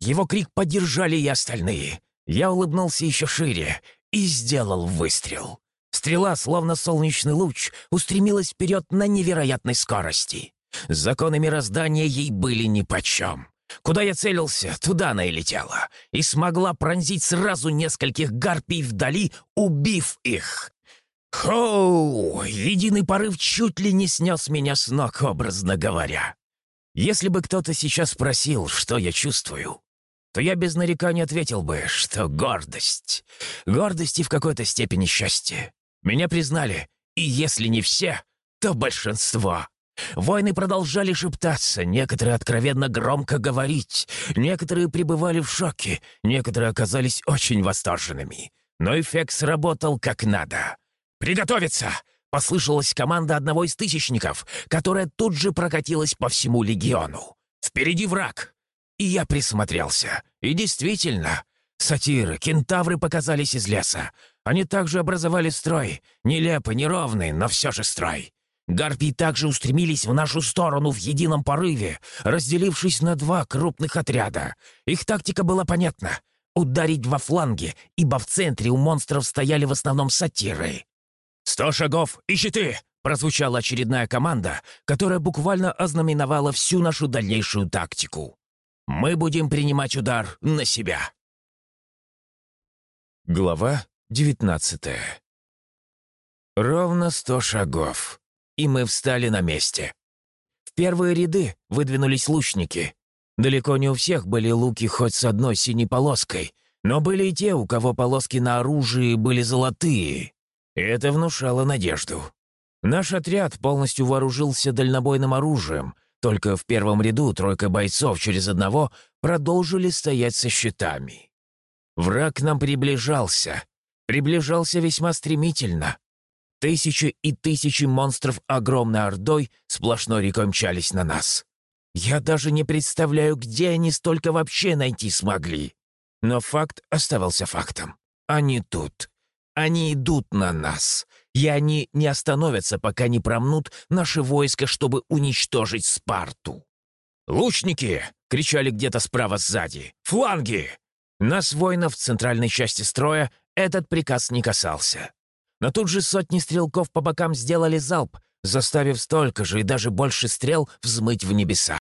Его крик поддержали и остальные. Я улыбнулся еще шире и сделал выстрел. Стрела, словно солнечный луч, устремилась вперед на невероятной скорости. Законы мироздания ей были нипочем. Куда я целился, туда она и летела. И смогла пронзить сразу нескольких гарпий вдали, убив их. Хоу! Единый порыв чуть ли не снес меня с ног, образно говоря. Если бы кто-то сейчас спросил, что я чувствую, то я без нарекания ответил бы, что гордость. Гордость и в какой-то степени счастье. Меня признали, и если не все, то большинство. Воины продолжали шептаться, некоторые откровенно громко говорить, некоторые пребывали в шоке, некоторые оказались очень восторженными. Но эффект сработал как надо. «Приготовиться!» — послышалась команда одного из тысячников, которая тут же прокатилась по всему легиону. «Впереди враг!» И я присмотрелся. И действительно, сатиры, кентавры показались из леса. Они также образовали строй. Нелепый, неровный, но все же строй. Гарпии также устремились в нашу сторону в едином порыве, разделившись на два крупных отряда. Их тактика была понятна — ударить во фланге, ибо в центре у монстров стояли в основном сатиры. «Сто шагов и щиты!» — прозвучала очередная команда, которая буквально ознаменовала всю нашу дальнейшую тактику. «Мы будем принимать удар на себя». Глава девятнадцатая. Ровно сто шагов и мы встали на месте. В первые ряды выдвинулись лучники. Далеко не у всех были луки хоть с одной синей полоской, но были и те, у кого полоски на оружии были золотые. И это внушало надежду. Наш отряд полностью вооружился дальнобойным оружием, только в первом ряду тройка бойцов через одного продолжили стоять со щитами. Враг к нам приближался. Приближался весьма стремительно. Тысячи и тысячи монстров огромной ордой сплошной рекой мчались на нас. Я даже не представляю, где они столько вообще найти смогли. Но факт оставался фактом. Они тут. Они идут на нас. и они не остановятся, пока не промнут наши войска, чтобы уничтожить Спарту. «Лучники!» — кричали где-то справа сзади. «Фланги!» Нас, воинов в центральной части строя, этот приказ не касался. Но тут же сотни стрелков по бокам сделали залп, заставив столько же и даже больше стрел взмыть в небеса.